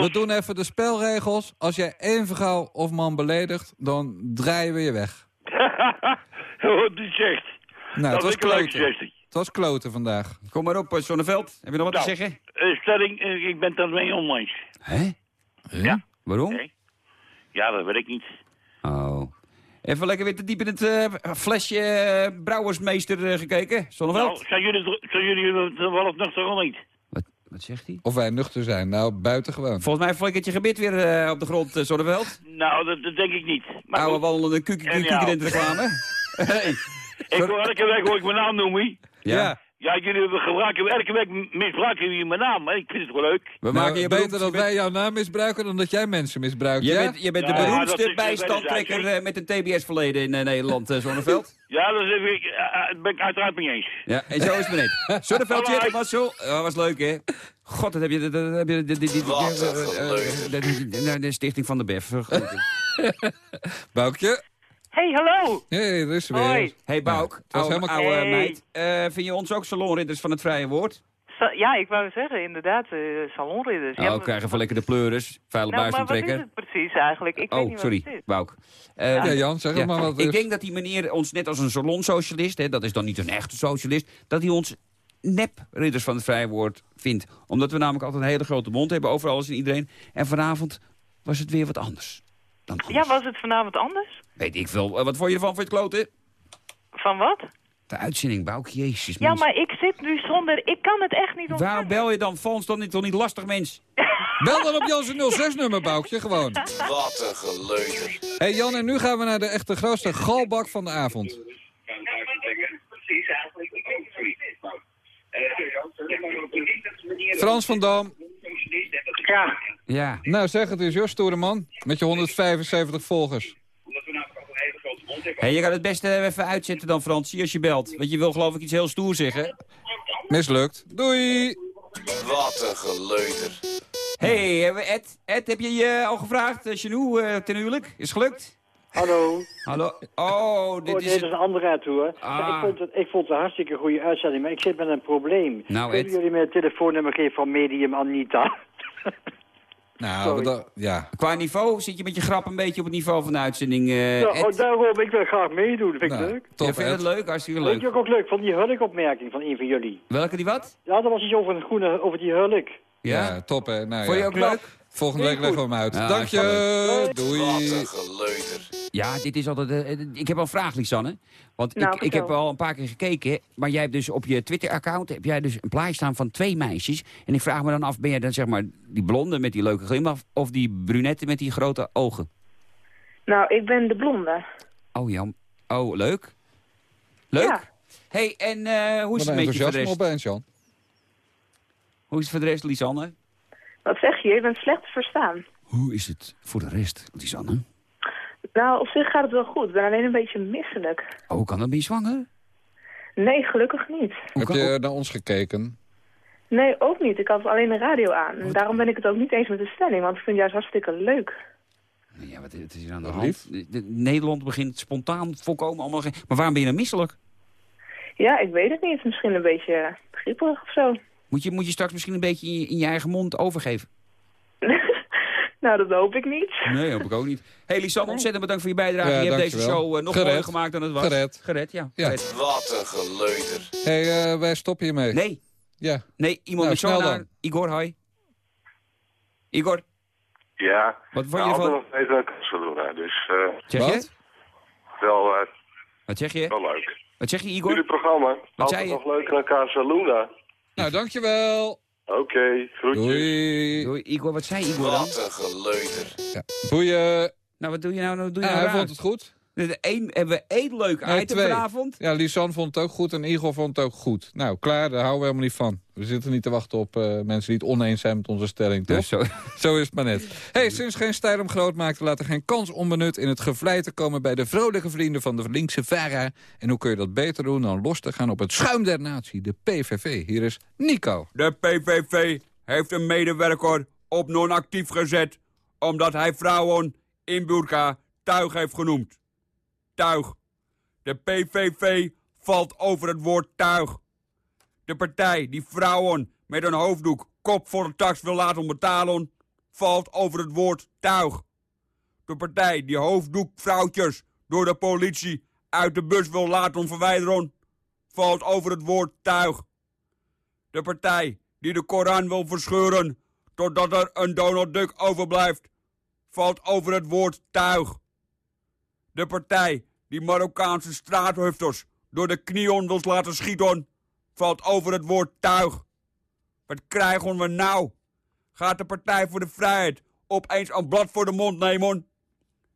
Speaker 4: we doen even de spelregels. Als jij één vrouw of man beledigt, dan draaien we je weg.
Speaker 19: Wat u zegt.
Speaker 4: Nou, het
Speaker 19: dat
Speaker 4: was kloten. Het was kloten vandaag.
Speaker 3: Kom maar op, eh, Zonneveld. Heb je nog wat
Speaker 19: Nou,
Speaker 3: te zeggen?
Speaker 19: eh, stelling, eh, ik ben het ermee oneens.
Speaker 3: Hè?
Speaker 19: Ja.
Speaker 3: Waarom?
Speaker 19: Nee. Ja, dat weet ik niet.
Speaker 3: Oh. Even lekker weer te diep in het eh, flesje eh, Brouwersmeester eh, gekeken, Zonneveld.
Speaker 19: Nou, zijn jullie, er- zijn jullie wel of nuchter of niet?
Speaker 3: Wat, wat zegt hij?
Speaker 4: Of wij nuchter zijn. Nou, buitengewoon.
Speaker 3: Volgens mij flikkert je gebit weer op de grond, uh, Zonneveld.
Speaker 19: Nou, dat, dat denk ik niet. Maar
Speaker 3: Oude wandelende
Speaker 19: En ja.
Speaker 3: reclame. hey.
Speaker 19: ik hoor elke week hoor ik mijn naam noemen.
Speaker 3: Ja.
Speaker 19: Ja, jullie gebruiken elke week misbruiken jullie mijn naam. Maar ik vind het wel leuk.
Speaker 3: We
Speaker 4: Nou,
Speaker 3: maken je
Speaker 4: beter
Speaker 3: beroemd.
Speaker 4: dat
Speaker 3: Je
Speaker 4: wij jouw naam misbruiken dan dat jij mensen misbruikt.
Speaker 3: Je
Speaker 4: ja?
Speaker 3: bent, je bent
Speaker 19: Ja,
Speaker 3: de beroemdste bijstandtrekker eh, met een TBS-verleden in eh, Nederland, eh, Zonneveld.
Speaker 19: Ja, dat ik, eh, eh, ben ik uiteraard mee eens.
Speaker 3: Ja, en zo is het net. Zonneveldje,
Speaker 19: Alright.
Speaker 3: dat was zo. Dat was leuk, hè? God, dat heb je... Dat, heb je eh, eh, de- Stichting van de BEF.
Speaker 4: Boukje.
Speaker 18: Hey, hallo!
Speaker 4: Hey, er is ze weer.
Speaker 18: Hoi.
Speaker 3: Hey Bouk,
Speaker 4: het was
Speaker 3: oude,
Speaker 4: helemaal-
Speaker 3: oude
Speaker 18: Hey.
Speaker 3: meid. Eh, vind je ons ook salonridders van het vrije woord?
Speaker 10: Sa- Ja, ik wou zeggen, inderdaad, eh, salonridders.
Speaker 3: Oh,
Speaker 10: ja, maar-
Speaker 3: krijgen van lekker de pleuris. Vuile
Speaker 10: nou, maar wat is het precies eigenlijk? Ik weet
Speaker 3: Oh,
Speaker 10: niet
Speaker 3: sorry,
Speaker 10: wat het is.
Speaker 3: Bouk. Eh,
Speaker 4: Ja, Jan, zeg maar wat
Speaker 3: Ik
Speaker 4: is.
Speaker 3: denk dat die meneer ons net als een salonsocialist... Hè, dat is dan niet een echte socialist... dat hij ons nep-ridders van het vrije woord vindt. Omdat we namelijk altijd een hele grote mond hebben over alles en iedereen. En vanavond was het weer wat anders. Dan
Speaker 10: Ja, was het vanavond anders?
Speaker 3: Weet ik veel. Eh, Wat vond je ervan voor het kloten?
Speaker 10: Van wat?
Speaker 3: De uitzending, Bouk. Jezus,
Speaker 10: Ja,
Speaker 3: mens.
Speaker 10: maar ik zit nu zonder... Ik kan het echt niet ontvangen.
Speaker 3: Waarom bel je dan? Fons dan niet, toch niet lastig, mens?
Speaker 4: Bel dan op Jan's 06-nummer, Boukje, gewoon.
Speaker 2: Wat een geleuter.
Speaker 4: Hé hey Jan, en nu gaan we naar de echte grootste galbak van de avond. Frans van Dam.
Speaker 19: Ja.
Speaker 3: Ja.
Speaker 4: Nou, zeg het eens, joh, stoere man. Met je 175 volgers.
Speaker 3: Hey, je gaat het beste even uitzetten dan, Fransie, als je belt. Want je wil geloof ik iets heel stoer zeggen.
Speaker 4: Mislukt. Doei!
Speaker 2: Wat een geleuter.
Speaker 3: hey, hebben we Ed, Ed, heb je je al gevraagd, uh, Janou, eh, ten huwelijk? Is gelukt?
Speaker 20: Hallo.
Speaker 3: Hallo? Oh, dit
Speaker 20: Oh,
Speaker 3: is...
Speaker 20: dit is een andere uit hoor.
Speaker 3: Ah.
Speaker 20: Ja, ik, vond het, ik vond het een hartstikke goede uitzending, maar ik zit met een probleem.
Speaker 3: Nou,
Speaker 20: Kunnen
Speaker 3: Ed.
Speaker 20: jullie mij het telefoonnummer geven van Medium Anita?
Speaker 4: Nou, dat, ja.
Speaker 3: Qua niveau zit je met je grap een beetje op het niveau van de uitzending, eh
Speaker 20: ja, oh, daarom, ik wil graag meedoen. Dat vind ik
Speaker 4: Nou,
Speaker 20: leuk.
Speaker 3: Ja, vind je het leuk? Hartstikke leuk.
Speaker 20: je ook, ook leuk van die hulkopmerking van een van jullie?
Speaker 3: Welke die wat?
Speaker 20: Ja, dat was iets over een groene, over die hulk.
Speaker 3: Ja?
Speaker 4: Ja, top hè. Nou,
Speaker 3: Vond je
Speaker 4: ja.
Speaker 3: ook leuk?
Speaker 4: Volgende week leggen we hem uit.
Speaker 3: Ja,
Speaker 4: Dank je. Doei.
Speaker 2: Wat een geleuter.
Speaker 3: Ja, dit is altijd... eh, eh, ik heb wel een vraag, Lisanne. Want
Speaker 10: Nou,
Speaker 3: ik, ik heb al een paar keer gekeken. Maar jij hebt dus op je Twitter-account heb jij dus een plaatje staan van twee meisjes. En ik vraag me dan af, ben jij dan zeg maar die blonde met die leuke glimlach... of die brunette met die grote ogen?
Speaker 10: Nou, ik ben de blonde.
Speaker 3: Oh, Jan. Oh, leuk. Leuk.
Speaker 10: Ja.
Speaker 3: hey, en eh, hoe is het
Speaker 4: een
Speaker 3: met je voor de
Speaker 4: enthousiasme
Speaker 3: rest?
Speaker 4: opeens, Jan.
Speaker 3: Hoe is het voor de rest, Lisanne?
Speaker 10: Wat zeg je? Je bent slecht te verstaan.
Speaker 3: Hoe is het voor de rest, Lisanne?
Speaker 10: Nou, op zich gaat het wel goed. Ik ben alleen een beetje misselijk.
Speaker 3: Oh, kan dat je zwanger?
Speaker 10: Nee, gelukkig niet.
Speaker 4: Heb je naar ons gekeken?
Speaker 10: Nee, ook niet. Ik had alleen de radio aan. En daarom ben ik het ook niet eens met de stelling, want ik vind het juist hartstikke leuk.
Speaker 3: Ja, wat is hier aan de
Speaker 4: Wat
Speaker 3: hand? Nederland begint spontaan volkomen allemaal... Maar waarom ben je dan misselijk?
Speaker 10: Ja, ik weet het niet. Misschien een beetje grieperig of zo.
Speaker 3: Moet je, moet je straks misschien een beetje in je, in je eigen mond overgeven?
Speaker 10: Nou, dat hoop ik niet.
Speaker 3: Nee, hoop ik ook niet. Hey Lisanne, ontzettend bedankt voor je bijdrage.
Speaker 4: Ja,
Speaker 3: je hebt deze show eh, nog
Speaker 4: Gered.
Speaker 3: mooier gemaakt dan het was.
Speaker 4: Gered.
Speaker 3: Gered, ja.
Speaker 4: Ja.
Speaker 3: Gered.
Speaker 2: Wat een geleuter.
Speaker 4: hey, eh, wij stoppen hiermee.
Speaker 3: Nee,
Speaker 4: Ja.
Speaker 3: nee, iemand
Speaker 4: Nou,
Speaker 3: met
Speaker 4: dan.
Speaker 3: Igor, hoi. Igor,
Speaker 11: Ja,
Speaker 3: wat vond je
Speaker 11: nou, altijd
Speaker 3: ervan?
Speaker 11: nog Barcelona, dus eh,
Speaker 3: Zeg je?
Speaker 4: Wat?
Speaker 11: wel, eh,
Speaker 3: Wat zeg je?
Speaker 11: wel leuk.
Speaker 3: Wat zeg je,
Speaker 11: Jullie
Speaker 3: Igor?
Speaker 11: programma, altijd
Speaker 3: zei je?
Speaker 11: nog leuk naar Casaluna.
Speaker 4: Nou, dankjewel.
Speaker 11: Oké, groetjes.
Speaker 4: Doei.
Speaker 3: Doei, Igor, wat zei Igor dan?
Speaker 2: Wat een geleuter.
Speaker 4: Ja. Boeien.
Speaker 3: Nou, wat doe je nou? nou doe je nou
Speaker 4: hij
Speaker 3: raar?
Speaker 4: vond het goed.
Speaker 3: Hebben we één leuk
Speaker 4: Nee,
Speaker 3: item
Speaker 4: twee.
Speaker 3: vanavond.
Speaker 4: Ja, Lisanne vond het ook goed en Igor vond het ook goed. Nou, klaar, daar houden we helemaal niet van. We zitten niet te wachten op eh, mensen die het oneens zijn met onze stelling, toch?
Speaker 3: Dus zo.
Speaker 4: Zo is het maar net. Hey, sinds geen stijl om groot maakt, laat er geen kans onbenut in het gevlei te komen bij de vrolijke vrienden van de linkse VARA. En hoe kun je dat beter doen dan los te gaan op het schuim der natie, de PVV. Hier is Nico.
Speaker 21: De PVV heeft een medewerker op non-actief gezet... omdat hij vrouwen in burka tuig heeft genoemd. Tuig. De PVV valt over het woord tuig. De partij die vrouwen met een hoofddoek kop voor de tax wil laten betalen... valt over het woord tuig. De partij die hoofddoekvrouwtjes door de politie uit de bus wil laten verwijderen... valt over het woord tuig. De partij die de Koran wil verscheuren totdat er een Donald Duck overblijft, valt over het woord tuig. De partij die Marokkaanse straathufters door de knieën wil laten schieten, valt over het woord tuig. Wat krijgen we nou? Gaat de Partij voor de Vrijheid opeens een blad voor de mond nemen?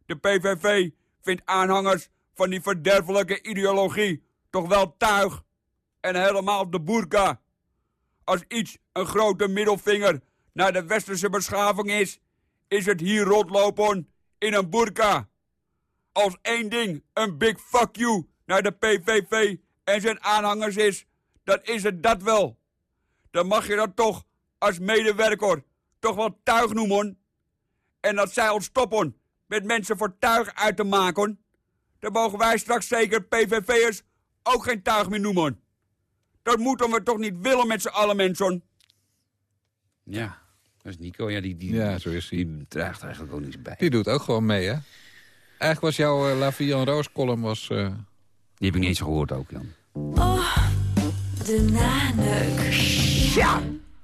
Speaker 21: De PVV vindt aanhangers van die verderfelijke ideologie toch wel tuig. En helemaal de burka. Als iets een grote middelvinger naar de westerse beschaving is, is het hier rondlopen in een burka. Als één ding een big fuck you naar de PVV en zijn aanhangers is, dan is het dat wel. Dan mag je dat toch als medewerker toch wel tuig noemen. En dat zij ons stoppen met mensen voor tuig uit te maken, dan mogen wij straks zeker PVV'ers ook geen tuig meer noemen. Dat moeten we toch niet willen met z'n allen, mensen?
Speaker 3: Ja, dat is Nico. Ja, die, die,
Speaker 4: Ja, zo is hij.
Speaker 3: die draagt eigenlijk ook niks bij.
Speaker 4: Die doet ook gewoon mee, hè? Eigenlijk was jouw uh, La Vie en Roos column... Was, uh...
Speaker 3: Die heb ik niet eens gehoord ook, Jan.
Speaker 13: Oh, de naneuk.
Speaker 3: Ja!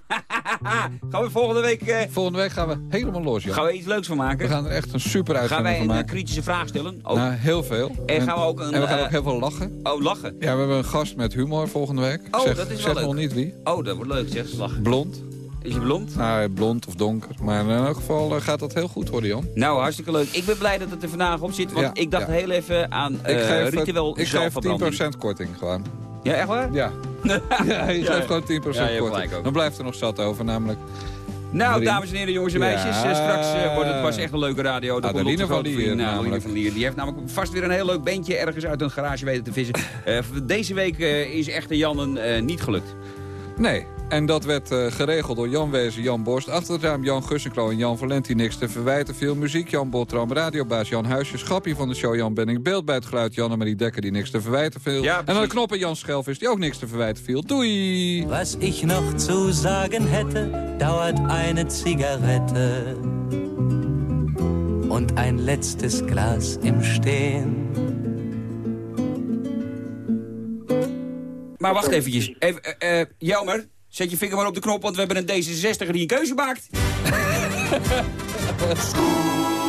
Speaker 3: gaan we volgende week... Uh...
Speaker 4: Volgende week gaan we helemaal los, Jan.
Speaker 3: Gaan we iets leuks van maken?
Speaker 4: We gaan er echt een super uitzending
Speaker 3: Gaan wij
Speaker 4: van
Speaker 3: een
Speaker 4: maken.
Speaker 3: kritische vraag stellen? Ook.
Speaker 4: Nou, heel veel.
Speaker 3: En, gaan we ook een...
Speaker 4: En we gaan
Speaker 3: uh,
Speaker 4: ook heel veel lachen.
Speaker 3: Oh, lachen?
Speaker 4: Ja, we hebben een gast met humor volgende week.
Speaker 3: Oh,
Speaker 4: zeg,
Speaker 3: dat is wel
Speaker 4: zeg
Speaker 3: leuk.
Speaker 4: nog niet wie.
Speaker 3: Oh, dat wordt leuk, zeg. Lachen.
Speaker 4: Blond.
Speaker 3: Is hij blond?
Speaker 4: Nou, blond of donker. Maar in elk geval uh, gaat dat heel goed worden, Jan.
Speaker 3: Nou, hartstikke leuk. Ik ben blij dat het er vandaag op zit. Want
Speaker 4: Ja,
Speaker 3: ik dacht
Speaker 4: ja.
Speaker 3: heel even aan uh,
Speaker 4: ik geef,
Speaker 3: ritueel
Speaker 4: Ik geef
Speaker 3: 10%
Speaker 4: korting gewoon.
Speaker 3: Ja, echt waar?
Speaker 4: Ja. ja, je geeft gewoon 10%
Speaker 3: ja, je hebt
Speaker 4: korting. Dan blijft er nog zat over, namelijk...
Speaker 3: Nou,
Speaker 4: Drie.
Speaker 3: dames en heren, jongens en meisjes.
Speaker 4: Ja.
Speaker 3: eh, straks eh, wordt het pas echt een leuke radio. Dat
Speaker 4: Adeline van Lier
Speaker 3: nou, van Lier. Die heeft namelijk vast weer een heel leuk bandje ergens uit een garage weten te vissen. Eh, deze week eh, is echte Jannen eh, niet gelukt.
Speaker 4: Nee, en dat werd uh, geregeld door Jan Wezen, Jan Borst... achter het raam Jan Gussenklo en Jan Valenti niks te verwijten. Veel muziek, Jan Botram, radiobaas Jan Huisjes... Schappie van de show Jan Benning, beeld bij het geluid Jan Marie Dekker... die niks te verwijten viel.
Speaker 3: Ja,
Speaker 4: en aan de knoppen Jan Schelvis, die ook niks te verwijten viel. Doei!
Speaker 22: Was ich noch zu sagen hätte, dauert eine Zigarette und ein letztes Glas im Stehen.
Speaker 3: Maar wacht eventjes. Even, uh, uh, Jelmer, zet je vinger maar op de knop, want we hebben een D66 die een keuze maakt.